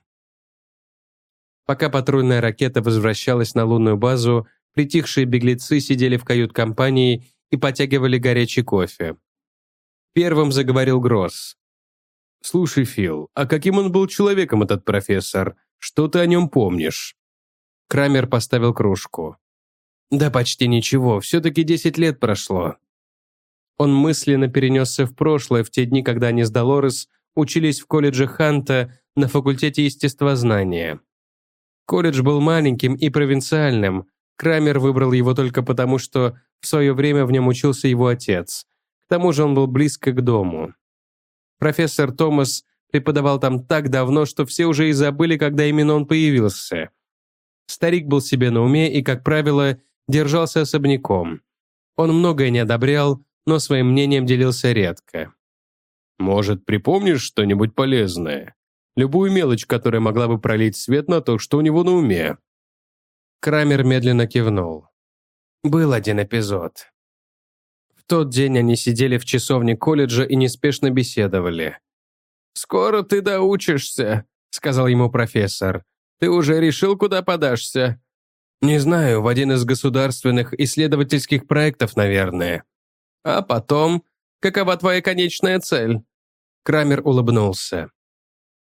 Пока патрульная ракета возвращалась на лунную базу, притихшие беглецы сидели в кают-компании и потягивали горячий кофе. Первым заговорил Гросс. «Слушай, Фил, а каким он был человеком, этот профессор? Что ты о нем помнишь?» Крамер поставил кружку. «Да почти ничего, все-таки 10 лет прошло». Он мысленно перенесся в прошлое, в те дни, когда они с Долорес учились в колледже Ханта на факультете естествознания. Колледж был маленьким и провинциальным. Крамер выбрал его только потому, что в свое время в нем учился его отец. К тому же он был близко к дому. Профессор Томас преподавал там так давно, что все уже и забыли, когда именно он появился. Старик был себе на уме и, как правило, держался особняком. Он многое не одобрял, но своим мнением делился редко. «Может, припомнишь что-нибудь полезное? Любую мелочь, которая могла бы пролить свет на то, что у него на уме?» Крамер медленно кивнул. Был один эпизод тот день они сидели в часовне колледжа и неспешно беседовали. «Скоро ты доучишься», — сказал ему профессор. «Ты уже решил, куда подашься?» «Не знаю, в один из государственных исследовательских проектов, наверное». «А потом, какова твоя конечная цель?» Крамер улыбнулся.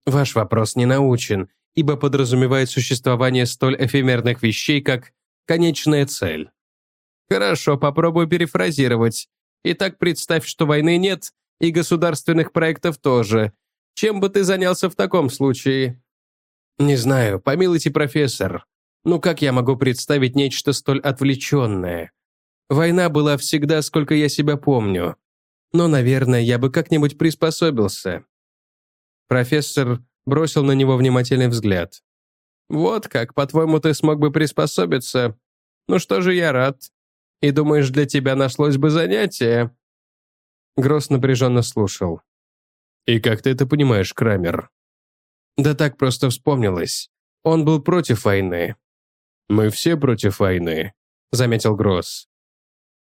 «Ваш вопрос не научен, ибо подразумевает существование столь эфемерных вещей, как конечная цель. Хорошо, попробую перефразировать. Итак, представь, что войны нет, и государственных проектов тоже. Чем бы ты занялся в таком случае? Не знаю, помилуйте, профессор. Ну как я могу представить нечто столь отвлеченное? Война была всегда, сколько я себя помню. Но, наверное, я бы как-нибудь приспособился. Профессор бросил на него внимательный взгляд. «Вот как, по-твоему, ты смог бы приспособиться? Ну что же, я рад. И думаешь, для тебя нашлось бы занятие?» Гросс напряженно слушал. «И как ты это понимаешь, Крамер?» «Да так просто вспомнилось. Он был против войны». «Мы все против войны», — заметил Гросс.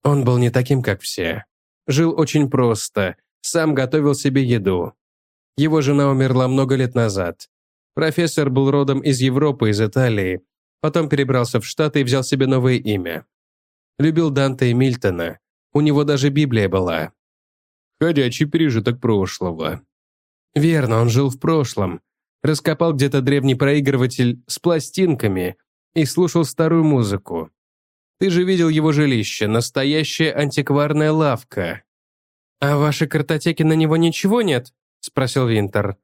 Он был не таким, как все. Жил очень просто, сам готовил себе еду. Его жена умерла много лет назад. Профессор был родом из Европы, из Италии. Потом перебрался в Штаты и взял себе новое имя. Любил Данте и Мильтона. У него даже Библия была. Ходячий пережиток прошлого. Верно, он жил в прошлом. Раскопал где-то древний проигрыватель с пластинками и слушал старую музыку. Ты же видел его жилище, настоящая антикварная лавка. «А в вашей картотеке на него ничего нет?» – спросил Винтер.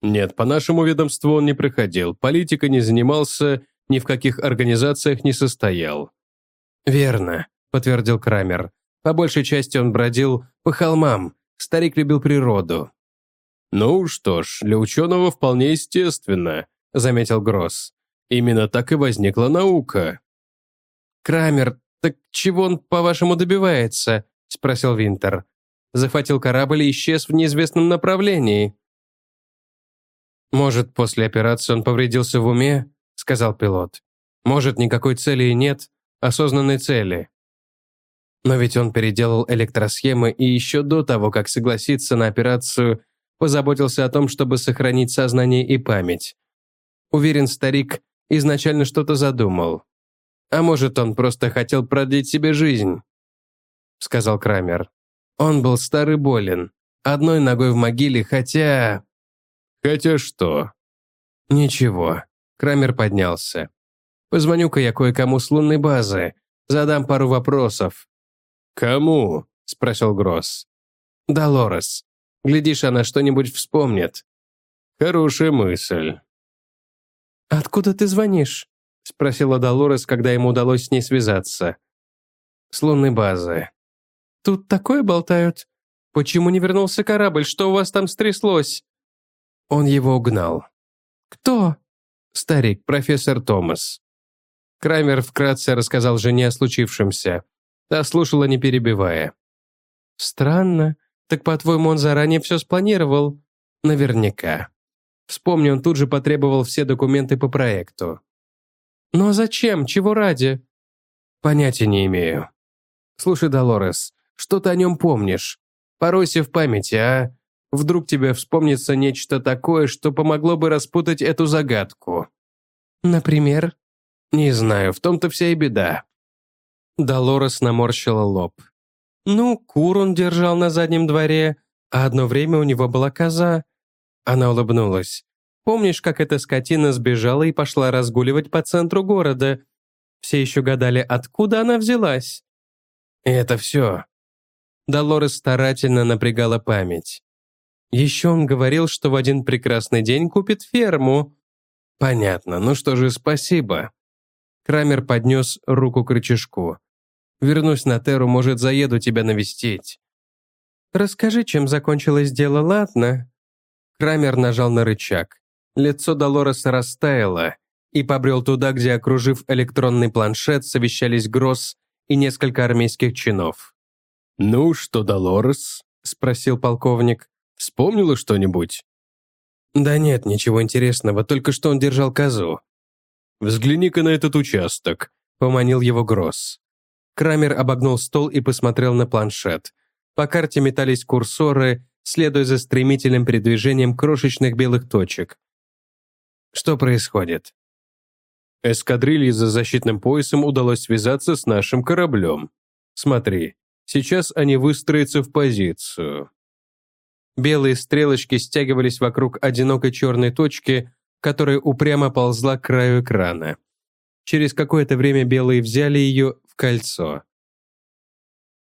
«Нет, по нашему ведомству он не приходил, политикой не занимался, ни в каких организациях не состоял. «Верно», — подтвердил Крамер. «По большей части он бродил по холмам. Старик любил природу». «Ну что ж, для ученого вполне естественно», — заметил Гросс. «Именно так и возникла наука». «Крамер, так чего он, по-вашему, добивается?» — спросил Винтер. «Захватил корабль и исчез в неизвестном направлении». «Может, после операции он повредился в уме?» — сказал пилот. «Может, никакой цели и нет, осознанной цели. Но ведь он переделал электросхемы и еще до того, как согласиться на операцию, позаботился о том, чтобы сохранить сознание и память. Уверен, старик изначально что-то задумал. А может, он просто хотел продлить себе жизнь? Сказал Крамер. Он был старый болен, одной ногой в могиле, хотя... Хотя что? Ничего. Крамер поднялся. Позвоню-ка я кое-кому с лунной базы. Задам пару вопросов. «Кому?» — спросил Гросс. «Долорес. Глядишь, она что-нибудь вспомнит». «Хорошая мысль». «Откуда ты звонишь?» — спросила Долорес, когда ему удалось с ней связаться. «С лунной базы». «Тут такое болтают. Почему не вернулся корабль? Что у вас там стряслось?» Он его угнал. «Кто?» «Старик, профессор Томас». Крамер вкратце рассказал жене о случившемся. Та слушала, не перебивая. «Странно. Так, по-твоему, он заранее все спланировал?» «Наверняка. Вспомни, он тут же потребовал все документы по проекту». «Но зачем? Чего ради?» «Понятия не имею. Слушай, Долорес, что ты о нем помнишь? Поройся в памяти, а? Вдруг тебе вспомнится нечто такое, что помогло бы распутать эту загадку». «Например?» «Не знаю, в том-то вся и беда». Долорес наморщила лоб. «Ну, кур он держал на заднем дворе, а одно время у него была коза». Она улыбнулась. «Помнишь, как эта скотина сбежала и пошла разгуливать по центру города? Все еще гадали, откуда она взялась?» И это все. Долорес старательно напрягала память. Еще он говорил, что в один прекрасный день купит ферму. Понятно, ну что же, спасибо. Крамер поднес руку к рычажку. «Вернусь на Терру, может, заеду тебя навестить». «Расскажи, чем закончилось дело, ладно?» Крамер нажал на рычаг. Лицо Долореса растаяло и побрел туда, где, окружив электронный планшет, совещались Гросс и несколько армейских чинов. «Ну что, Долорес?» — спросил полковник. «Вспомнила что-нибудь?» «Да нет, ничего интересного, только что он держал козу. «Взгляни-ка на этот участок», — поманил его Гросс. Крамер обогнул стол и посмотрел на планшет. По карте метались курсоры, следуя за стремительным передвижением крошечных белых точек. Что происходит? Эскадрилье за защитным поясом удалось связаться с нашим кораблем. Смотри, сейчас они выстроятся в позицию. Белые стрелочки стягивались вокруг одинокой черной точки, которая упрямо ползла к краю экрана. Через какое-то время белые взяли ее в кольцо.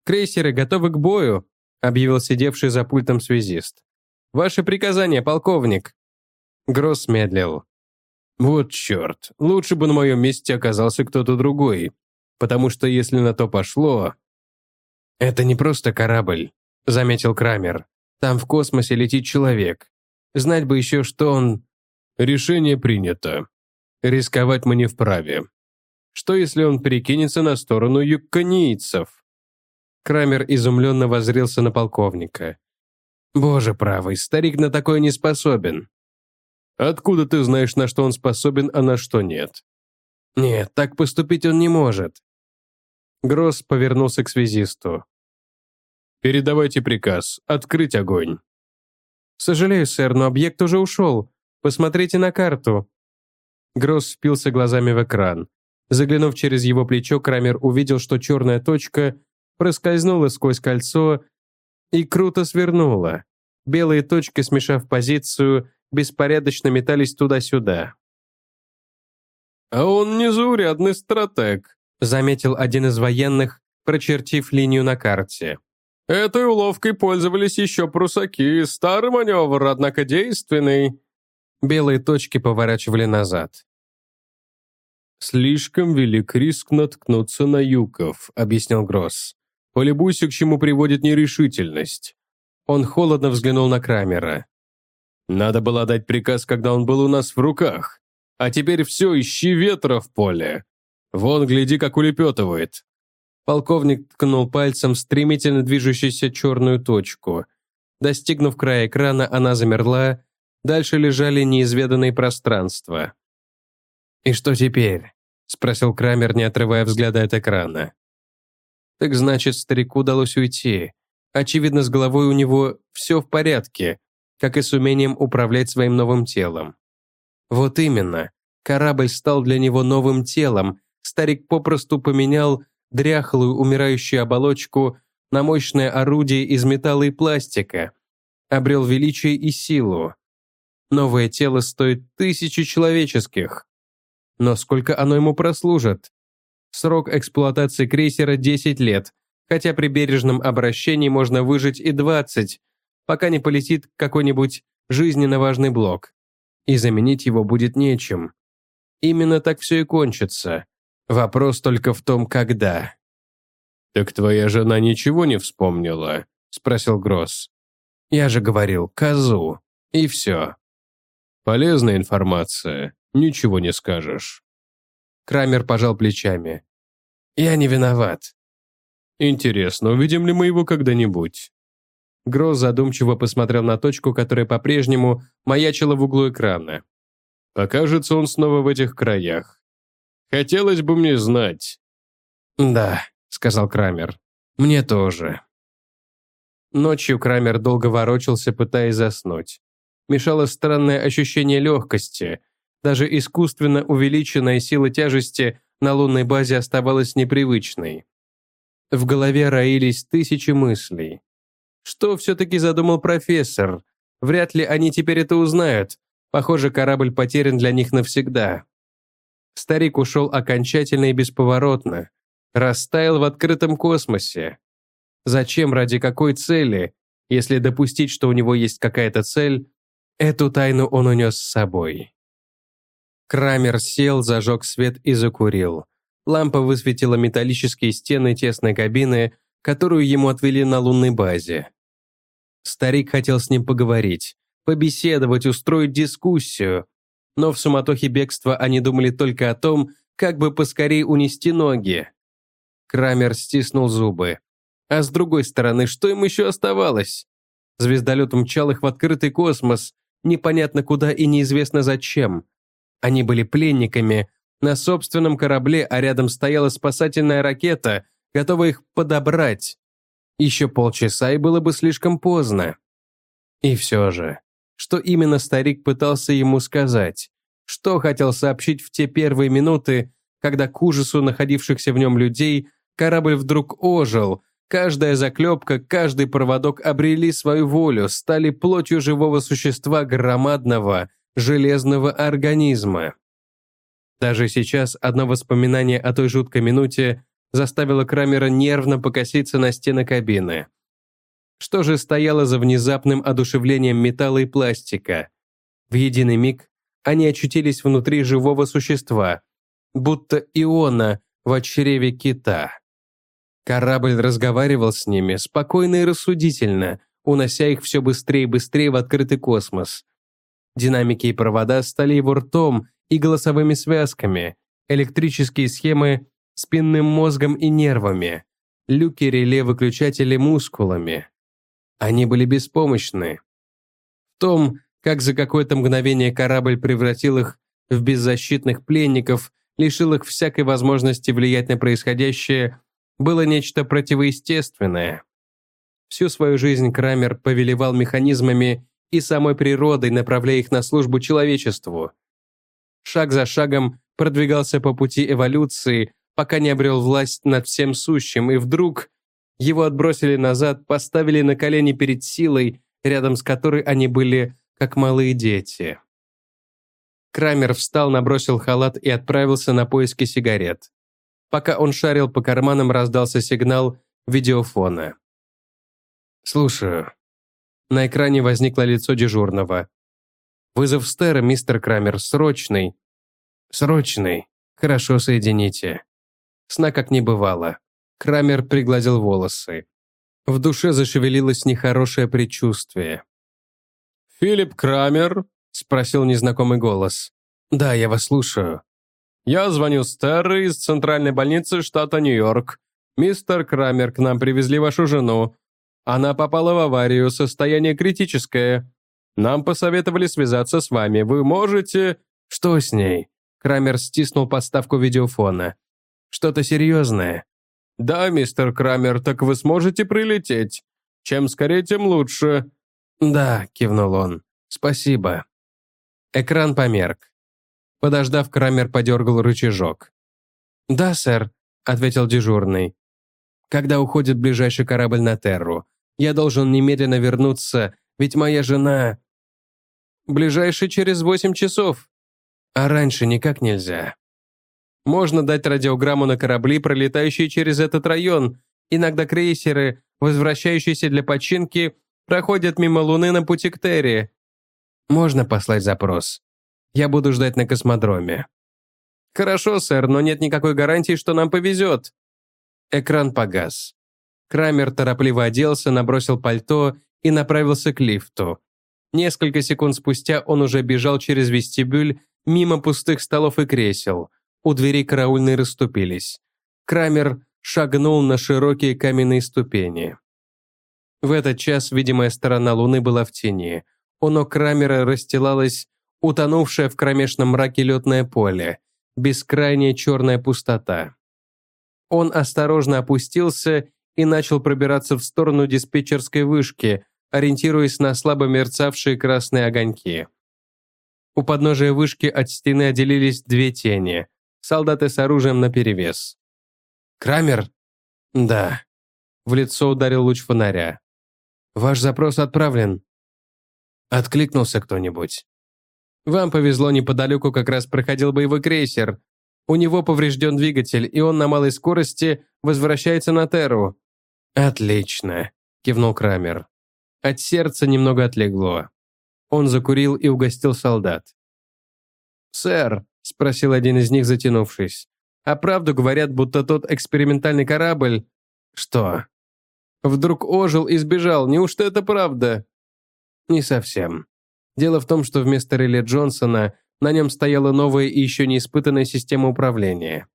«Крейсеры готовы к бою», — объявил сидевший за пультом связист. «Ваше приказание, полковник». Гросс медлил. «Вот черт, лучше бы на моем месте оказался кто-то другой, потому что если на то пошло...» «Это не просто корабль», — заметил Крамер. «Там в космосе летит человек. Знать бы еще, что он...» Решение принято. Рисковать мы не вправе. Что, если он перекинется на сторону юкканийцев? Крамер изумленно воззрился на полковника. «Боже правый, старик на такое не способен». «Откуда ты знаешь, на что он способен, а на что нет?» «Нет, так поступить он не может». Гросс повернулся к связисту. «Передавайте приказ. Открыть огонь». «Сожалею, сэр, но объект уже ушел. Посмотрите на карту». Гросс впился глазами в экран. Заглянув через его плечо, Крамер увидел, что черная точка проскользнула сквозь кольцо и круто свернула. Белые точки, смешав позицию, беспорядочно метались туда-сюда. «А он незаурядный стратег», — заметил один из военных, прочертив линию на карте. «Этой уловкой пользовались еще прусаки. Старый маневр, однако действенный. Белые точки поворачивали назад. «Слишком велик риск наткнуться на юков», — объяснил Гросс. «Полюбуйся, к чему приводит нерешительность». Он холодно взглянул на Крамера. «Надо было дать приказ, когда он был у нас в руках. А теперь все, ищи ветра в поле. Вон, гляди, как улепетывает». Полковник ткнул пальцем стремительно движущуюся черную точку. Достигнув края экрана, она замерла, Дальше лежали неизведанные пространства. «И что теперь?» — спросил Крамер, не отрывая взгляда от экрана. Так значит, старику удалось уйти. Очевидно, с головой у него все в порядке, как и с умением управлять своим новым телом. Вот именно. Корабль стал для него новым телом. Старик попросту поменял дряхлую умирающую оболочку на мощное орудие из металла и пластика. Обрел величие и силу. Новое тело стоит тысячи человеческих. Но сколько оно ему прослужит? Срок эксплуатации крейсера 10 лет, хотя при бережном обращении можно выжить и 20, пока не полетит какой-нибудь жизненно важный блок. И заменить его будет нечем. Именно так все и кончится. Вопрос только в том, когда. «Так твоя жена ничего не вспомнила?» – спросил Гросс. «Я же говорил, козу. И все». «Полезная информация. Ничего не скажешь». Крамер пожал плечами. «Я не виноват». «Интересно, увидим ли мы его когда-нибудь?» Гросс задумчиво посмотрел на точку, которая по-прежнему маячила в углу экрана. «Покажется он снова в этих краях. Хотелось бы мне знать». «Да», — сказал Крамер. «Мне тоже». Ночью Крамер долго ворочался, пытаясь заснуть. Мешало странное ощущение легкости. Даже искусственно увеличенная сила тяжести на лунной базе оставалась непривычной. В голове роились тысячи мыслей. Что все-таки задумал профессор? Вряд ли они теперь это узнают. Похоже, корабль потерян для них навсегда. Старик ушел окончательно и бесповоротно. Растаял в открытом космосе. Зачем, ради какой цели? Если допустить, что у него есть какая-то цель, эту тайну он унес с собой. Крамер сел, зажег свет и закурил. Лампа высветила металлические стены тесной кабины, которую ему отвели на лунной базе. Старик хотел с ним поговорить, побеседовать, устроить дискуссию, но в суматохе бегства они думали только о том, как бы поскорее унести ноги. Крамер стиснул зубы. А с другой стороны, что им еще оставалось? Звездолет мчал их в открытый космос, непонятно куда и неизвестно зачем. Они были пленниками на собственном корабле, а рядом стояла спасательная ракета, готовая их подобрать. Еще полчаса и было бы слишком поздно. И все же, что именно старик пытался ему сказать? Что хотел сообщить в те первые минуты, когда к ужасу находившихся в нем людей корабль вдруг ожил, каждая заклепка, каждый проводок обрели свою волю, стали плотью живого существа громадного, железного организма. Даже сейчас одно воспоминание о той жуткой минуте заставило Крамера нервно покоситься на стены кабины. Что же стояло за внезапным одушевлением металла и пластика? В единый миг они очутились внутри живого существа, будто иона в чреве кита. Корабль разговаривал с ними спокойно и рассудительно, унося их все быстрее и быстрее в открытый космос. Динамики и провода стали его ртом и голосовыми связками, электрические схемы – спинным мозгом и нервами, люки реле-выключатели мускулами. Они были беспомощны. В том, как за какое-то мгновение корабль превратил их в беззащитных пленников, лишил их всякой возможности влиять на происходящее, было нечто противоестественное. Всю свою жизнь Крамер повелевал механизмами и самой природой, направляя их на службу человечеству. Шаг за шагом продвигался по пути эволюции, пока не обрел власть над всем сущим, и вдруг его отбросили назад, поставили на колени перед силой, рядом с которой они были как малые дети. Крамер встал, набросил халат и отправился на поиски сигарет. Пока он шарил по карманам, раздался сигнал видеофона. «Слушаю». На экране возникло лицо дежурного. «Вызов Стера, мистер Крамер, срочный». «Срочный. Хорошо, соедините». Сна как не бывало. Крамер пригладил волосы. В душе зашевелилось нехорошее предчувствие. «Филипп Крамер?» – спросил незнакомый голос. «Да, я вас слушаю». «Я звоню с из центральной больницы штата Нью-Йорк. Мистер Крамер, к нам привезли вашу жену. Она попала в аварию, состояние критическое. Нам посоветовали связаться с вами. Вы можете...» «Что с ней?» Крамер стиснул подставку видеофона. «Что-то серьезное?» «Да, мистер Крамер, так вы сможете прилететь. Чем скорее, тем лучше». «Да», — кивнул он. «Спасибо». Экран померк. Подождав, Крамер подергал рычажок. «Да, сэр», — ответил дежурный. «Когда уходит ближайший корабль на Терру? Я должен немедленно вернуться, ведь моя жена...» «Ближайший через восемь часов. А раньше никак нельзя». Можно дать радиограмму на корабли, пролетающие через этот район. Иногда крейсеры, возвращающиеся для починки, проходят мимо Луны на пути к Терри. Можно послать запрос. Я буду ждать на космодроме. Хорошо, сэр, но нет никакой гарантии, что нам повезет. Экран погас. Крамер торопливо оделся, набросил пальто и направился к лифту. Несколько секунд спустя он уже бежал через вестибюль мимо пустых столов и кресел. У двери караульные расступились. Крамер шагнул на широкие каменные ступени. В этот час видимая сторона Луны была в тени. У ног Крамера расстилалась утонувшая в кромешном мраке летное поле, бескрайняя черная пустота. Он осторожно опустился и начал пробираться в сторону диспетчерской вышки, ориентируясь на слабо мерцавшие красные огоньки. У подножия вышки от стены отделились две тени солдаты с оружием наперевес. «Крамер?» «Да». В лицо ударил луч фонаря. «Ваш запрос отправлен». Откликнулся кто-нибудь. «Вам повезло, неподалеку как раз проходил боевой крейсер. У него поврежден двигатель, и он на малой скорости возвращается на Терру». «Отлично», — кивнул Крамер. От сердца немного отлегло. Он закурил и угостил солдат. «Сэр, — спросил один из них, затянувшись. «А правду говорят, будто тот экспериментальный корабль...» «Что?» «Вдруг ожил и сбежал. Неужто это правда?» «Не совсем. Дело в том, что вместо реле Джонсона на нем стояла новая и еще не испытанная система управления.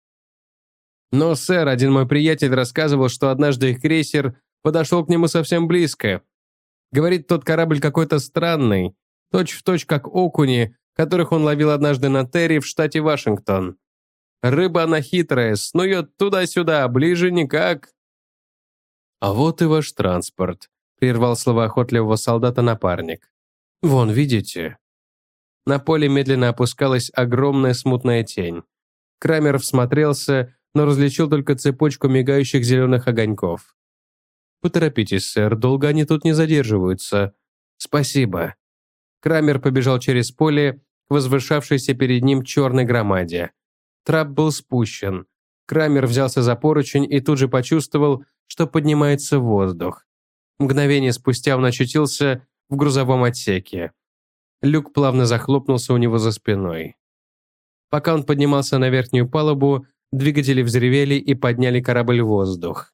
Но, сэр, один мой приятель рассказывал, что однажды их крейсер подошел к нему совсем близко. Говорит, тот корабль какой-то странный, точь-в-точь точь как окуни, которых он ловил однажды на Терри в штате Вашингтон. Рыба она хитрая, снует туда-сюда, ближе никак. «А вот и ваш транспорт», — прервал слова охотливого солдата напарник. «Вон, видите?» На поле медленно опускалась огромная смутная тень. Крамер всмотрелся, но различил только цепочку мигающих зеленых огоньков. «Поторопитесь, сэр, долго они тут не задерживаются». «Спасибо». Крамер побежал через поле возвышавшейся перед ним черной громаде. Трап был спущен. Крамер взялся за поручень и тут же почувствовал, что поднимается воздух. Мгновение спустя он очутился в грузовом отсеке. Люк плавно захлопнулся у него за спиной. Пока он поднимался на верхнюю палубу, двигатели взревели и подняли корабль в воздух.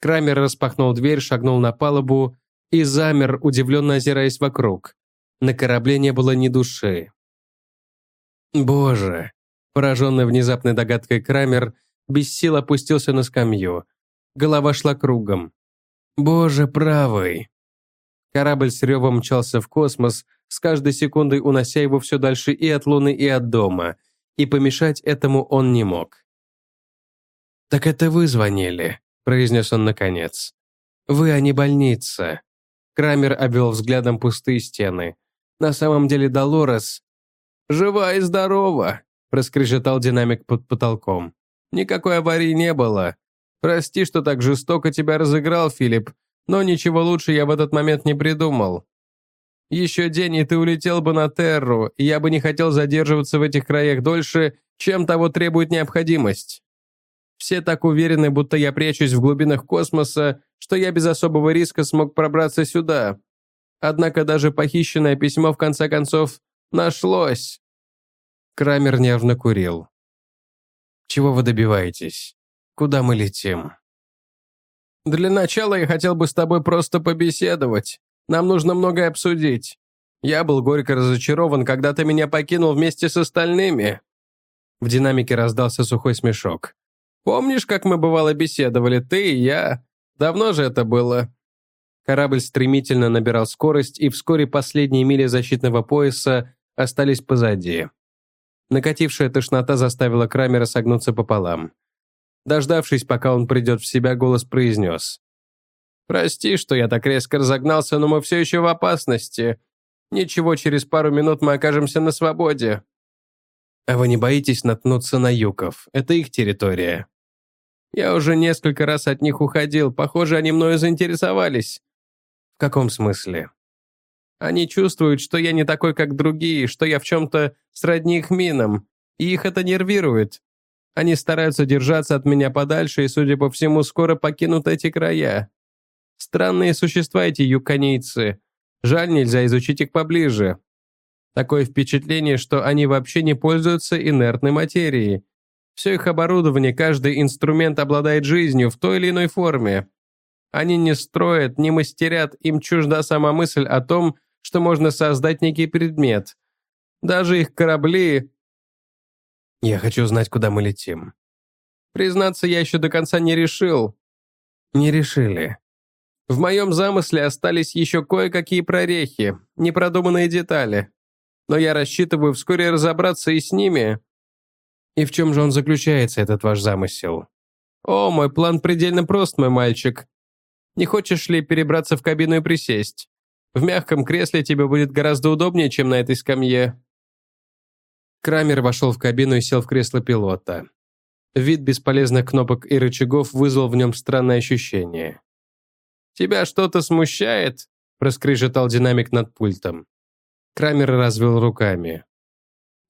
Крамер распахнул дверь, шагнул на палубу и замер, удивленно озираясь вокруг. На корабле не было ни души. «Боже!» Пораженный внезапной догадкой Крамер без сил опустился на скамью. Голова шла кругом. «Боже правый!» Корабль с ревом мчался в космос, с каждой секундой унося его все дальше и от Луны, и от дома, и помешать этому он не мог. «Так это вы звонили», — произнес он наконец. «Вы, а не больница». Крамер обвел взглядом пустые стены. На самом деле Долорес «Жива и здорова», – проскрежетал динамик под потолком. «Никакой аварии не было. Прости, что так жестоко тебя разыграл, Филипп, но ничего лучше я в этот момент не придумал. Еще день, и ты улетел бы на Терру, и я бы не хотел задерживаться в этих краях дольше, чем того требует необходимость. Все так уверены, будто я прячусь в глубинах космоса, что я без особого риска смог пробраться сюда. Однако даже похищенное письмо в конце концов нашлось. Крамер нервно курил. «Чего вы добиваетесь? Куда мы летим?» «Для начала я хотел бы с тобой просто побеседовать. Нам нужно многое обсудить. Я был горько разочарован, когда ты меня покинул вместе с остальными». В динамике раздался сухой смешок. «Помнишь, как мы бывало беседовали, ты и я? Давно же это было. Корабль стремительно набирал скорость, и вскоре последние мили защитного пояса остались позади. Накатившая тошнота заставила Крамера согнуться пополам. Дождавшись, пока он придет в себя, голос произнес. «Прости, что я так резко разогнался, но мы все еще в опасности. Ничего, через пару минут мы окажемся на свободе». «А вы не боитесь наткнуться на юков? Это их территория». «Я уже несколько раз от них уходил. Похоже, они мною заинтересовались». «В каком смысле?» «Они чувствуют, что я не такой, как другие, что я в чем-то сродни их минам, и их это нервирует. Они стараются держаться от меня подальше и, судя по всему, скоро покинут эти края. Странные существа эти юканийцы. Жаль, нельзя изучить их поближе. Такое впечатление, что они вообще не пользуются инертной материей. Все их оборудование, каждый инструмент обладает жизнью в той или иной форме. Они не строят, не мастерят, им чужда сама мысль о том, что можно создать некий предмет. Даже их корабли я хочу знать, куда мы летим. Признаться, я еще до конца не решил. Не решили. В моем замысле остались еще кое-какие прорехи, непродуманные детали. Но я рассчитываю вскоре разобраться и с ними. И в чем же он заключается, этот ваш замысел? О, мой план предельно прост, мой мальчик. Не хочешь ли перебраться в кабину и присесть? В мягком кресле тебе будет гораздо удобнее, чем на этой скамье. Крамер вошел в кабину и сел в кресло пилота. Вид бесполезных кнопок и рычагов вызвал в нем странное ощущение. «Тебя что-то смущает?» – проскрежетал динамик над пультом. Крамер развел руками.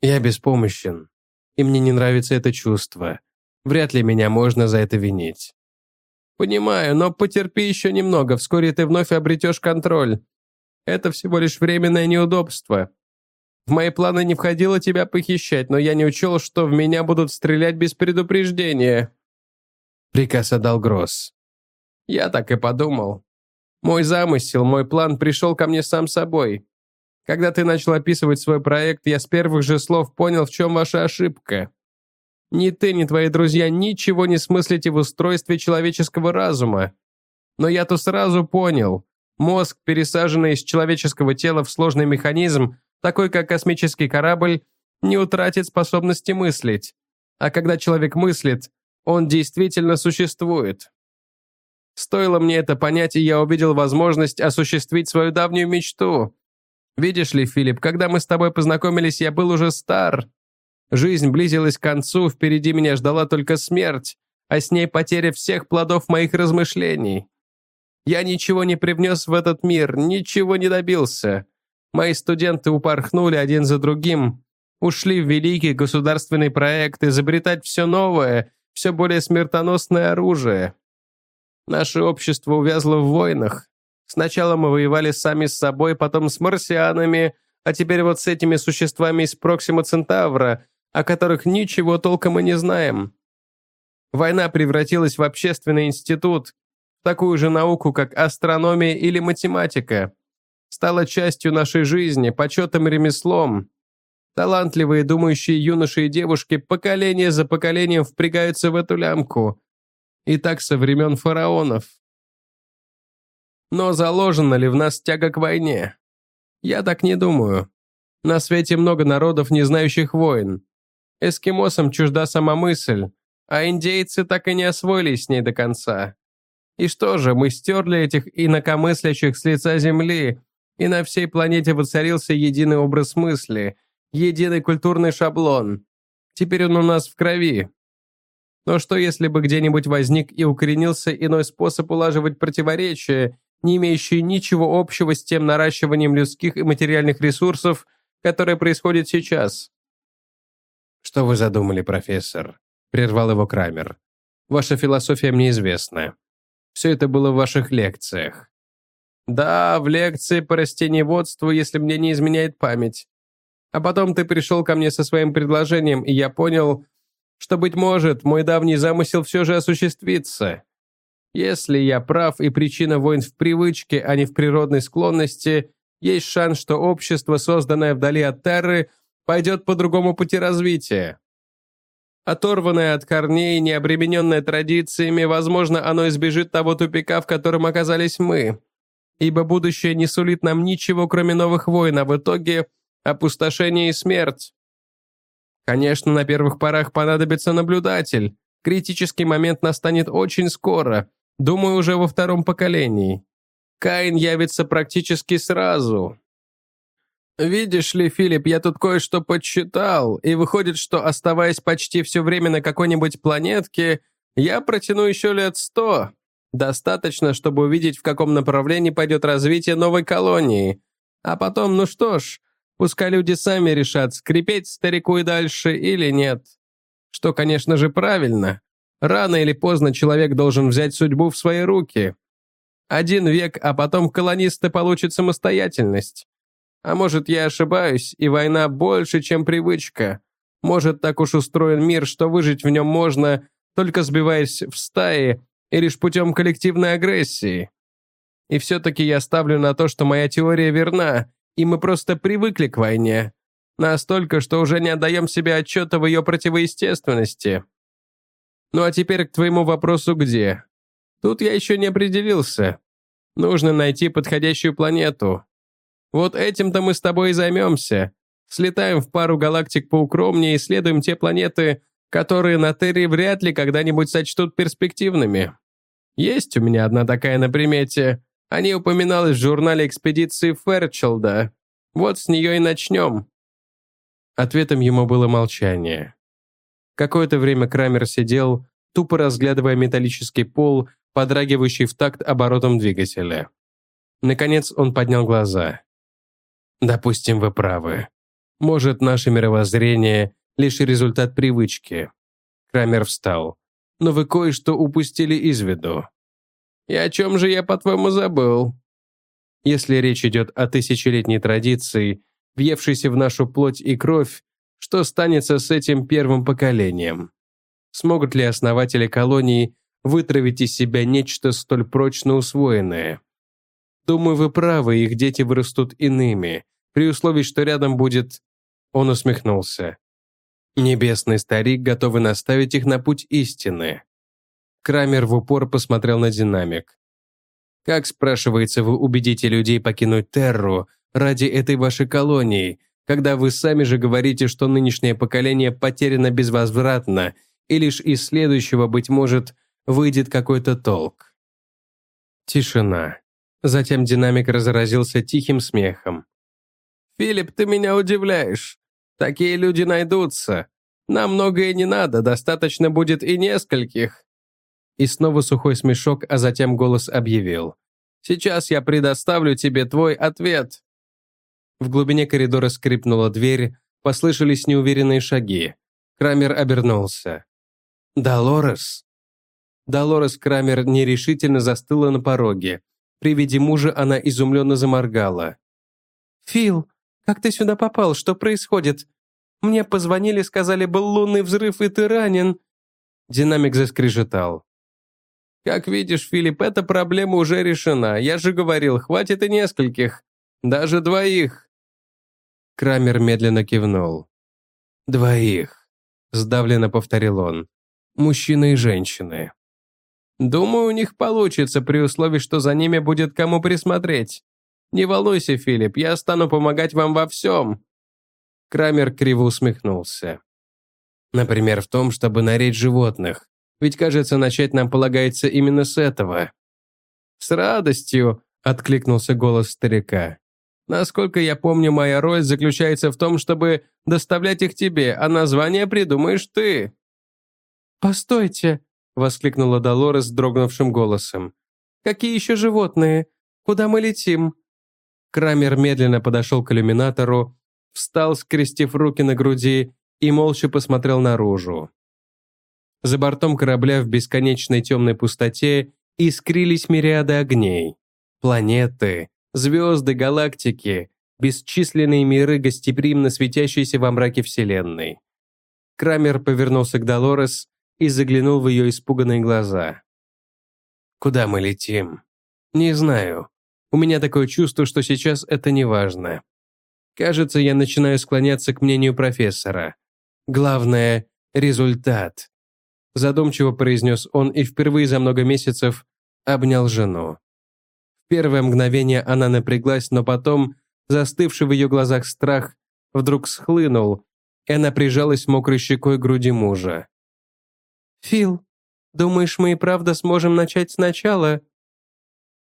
«Я беспомощен, и мне не нравится это чувство. Вряд ли меня можно за это винить». «Понимаю, но потерпи еще немного, вскоре ты вновь обретешь контроль. Это всего лишь временное неудобство. В мои планы не входило тебя похищать, но я не учел, что в меня будут стрелять без предупреждения». Приказ отдал Гросс. Я так и подумал. Мой замысел, мой план пришел ко мне сам собой. Когда ты начал описывать свой проект, я с первых же слов понял, в чем ваша ошибка. Ни ты, ни твои друзья ничего не смыслите в устройстве человеческого разума. Но я-то сразу понял. Мозг, пересаженный из человеческого тела в сложный механизм, такой как космический корабль, не утратит способности мыслить. А когда человек мыслит, он действительно существует. Стоило мне это понять, и я увидел возможность осуществить свою давнюю мечту. Видишь ли, Филипп, когда мы с тобой познакомились, я был уже стар. Жизнь близилась к концу, впереди меня ждала только смерть, а с ней потеря всех плодов моих размышлений. Я ничего не привнес в этот мир, ничего не добился. Мои студенты упорхнули один за другим, ушли в великий государственный проект изобретать все новое, все более смертоносное оружие. Наше общество увязло в войнах. Сначала мы воевали сами с собой, потом с марсианами, а теперь вот с этими существами из Проксима Центавра, о которых ничего толком и не знаем. Война превратилась в общественный институт, в такую же науку, как астрономия или математика стала частью нашей жизни, почетом и ремеслом. Талантливые думающие юноши и девушки поколение за поколением впрягаются в эту лямку. И так со времен фараонов. Но заложена ли в нас тяга к войне? Я так не думаю. На свете много народов, не знающих войн. Эскимосам чужда сама мысль, а индейцы так и не освоились с ней до конца. И что же, мы стерли этих инакомыслящих с лица земли, и на всей планете воцарился единый образ мысли, единый культурный шаблон. Теперь он у нас в крови. Но что если бы где-нибудь возник и укоренился иной способ улаживать противоречия, не имеющие ничего общего с тем наращиванием людских и материальных ресурсов, которое происходит сейчас? «Что вы задумали, профессор?» – прервал его Крамер. «Ваша философия мне известна. Все это было в ваших лекциях. Да, в лекции по растениеводству, если мне не изменяет память. А потом ты пришел ко мне со своим предложением, и я понял, что, быть может, мой давний замысел все же осуществится. Если я прав, и причина войн в привычке, а не в природной склонности, есть шанс, что общество, созданное вдали от Терры, пойдет по другому пути развития. Оторванное от корней, не обремененное традициями, возможно, оно избежит того тупика, в котором оказались мы ибо будущее не сулит нам ничего, кроме новых войн, а в итоге опустошение и смерть. Конечно, на первых порах понадобится наблюдатель, Критический момент настанет очень скоро, думаю, уже во втором поколении. Каин явится практически сразу. Видишь ли, Филипп, я тут кое-что подсчитал, и выходит, что, оставаясь почти все время на какой-нибудь планетке, я протяну еще лет сто. Достаточно, чтобы увидеть, в каком направлении пойдет развитие новой колонии. А потом, ну что ж, пускай люди сами решат, скрипеть старику и дальше или нет. Что, конечно же, правильно. Рано или поздно человек должен взять судьбу в свои руки. Один век, а потом колонисты получат самостоятельность. А может, я ошибаюсь, и война больше, чем привычка. Может, так уж устроен мир, что выжить в нем можно, только сбиваясь в стаи и лишь путем коллективной агрессии. И все-таки я ставлю на то, что моя теория верна, и мы просто привыкли к войне. Настолько, что уже не отдаем себе отчета в ее противоестественности. Ну а теперь к твоему вопросу где? Тут я еще не определился. Нужно найти подходящую планету. Вот этим-то мы с тобой и займемся. Слетаем в пару галактик поукромнее и исследуем те планеты, которые на Терре вряд ли когда-нибудь сочтут перспективными. Есть у меня одна такая на примете. О ней упоминалось в журнале экспедиции Ферчелда. Вот с нее и начнем». Ответом ему было молчание. Какое-то время Крамер сидел, тупо разглядывая металлический пол, подрагивающий в такт оборотом двигателя. Наконец он поднял глаза. «Допустим, вы правы. Может, наше мировоззрение — лишь результат привычки». Крамер встал. «Но вы кое-что упустили из виду». «И о чем же я, по-твоему, забыл?» Если речь идет о тысячелетней традиции, въевшейся в нашу плоть и кровь, что станется с этим первым поколением? Смогут ли основатели колонии вытравить из себя нечто столь прочно усвоенное? Думаю, вы правы, их дети вырастут иными, при условии, что рядом будет...» Он усмехнулся. «Небесный старик, готовый наставить их на путь истины». Крамер в упор посмотрел на динамик. «Как, спрашивается, вы убедите людей покинуть Терру ради этой вашей колонии, когда вы сами же говорите, что нынешнее поколение потеряно безвозвратно и лишь из следующего, быть может, выйдет какой-то толк. Тишина. Затем динамик разразился тихим смехом. «Филипп, ты меня удивляешь. Такие люди найдутся. Нам многое не надо, достаточно будет и нескольких». И снова сухой смешок, а затем голос объявил. «Сейчас я предоставлю тебе твой ответ». В глубине коридора скрипнула дверь, послышались неуверенные шаги. Крамер обернулся. «Долорес?» Долорес Крамер нерешительно застыла на пороге. При виде мужа она изумленно заморгала. «Фил, как ты сюда попал? Что происходит? Мне позвонили, сказали, был лунный взрыв, и ты ранен». Динамик заскрежетал. «Как видишь, Филипп, эта проблема уже решена. Я же говорил, хватит и нескольких. Даже двоих». Крамер медленно кивнул. «Двоих», — сдавленно повторил он мужчины и женщины. Думаю, у них получится при условии, что за ними будет кому присмотреть. Не волнуйся, Филипп, я стану помогать вам во всем. Крамер криво усмехнулся. Например, в том, чтобы наречь животных. Ведь, кажется, начать нам полагается именно с этого. С радостью, откликнулся голос старика. Насколько я помню, моя роль заключается в том, чтобы доставлять их тебе, а название придумаешь ты. «Постойте!» — воскликнула Долорес дрогнувшим голосом. «Какие еще животные? Куда мы летим?» Крамер медленно подошел к иллюминатору, встал, скрестив руки на груди и молча посмотрел наружу. За бортом корабля в бесконечной темной пустоте искрились мириады огней. Планеты, звезды, галактики, бесчисленные миры, гостеприимно светящиеся во мраке Вселенной. Крамер повернулся к Долорес и заглянул в ее испуганные глаза. «Куда мы летим?» «Не знаю. У меня такое чувство, что сейчас это не важно. Кажется, я начинаю склоняться к мнению профессора. Главное – результат». Задумчиво произнес он и впервые за много месяцев обнял жену. В первое мгновение она напряглась, но потом, застывший в ее глазах страх, вдруг схлынул, и она прижалась мокрой щекой к груди мужа. «Фил, думаешь, мы и правда сможем начать сначала?»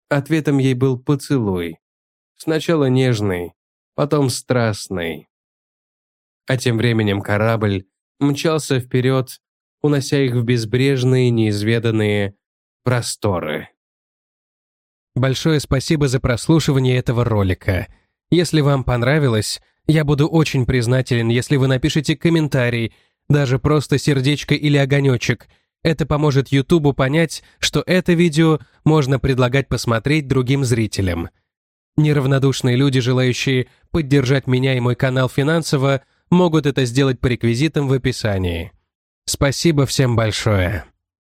Ответом ей был поцелуй. Сначала нежный, потом страстный. А тем временем корабль мчался вперед, унося их в безбрежные, неизведанные просторы. Большое спасибо за прослушивание этого ролика. Если вам понравилось, я буду очень признателен, если вы напишите комментарий, даже просто сердечко или огонечек. Это поможет Ютубу понять, что это видео можно предлагать посмотреть другим зрителям. Неравнодушные люди, желающие поддержать меня и мой канал финансово, могут это сделать по реквизитам в описании. Спасибо всем большое.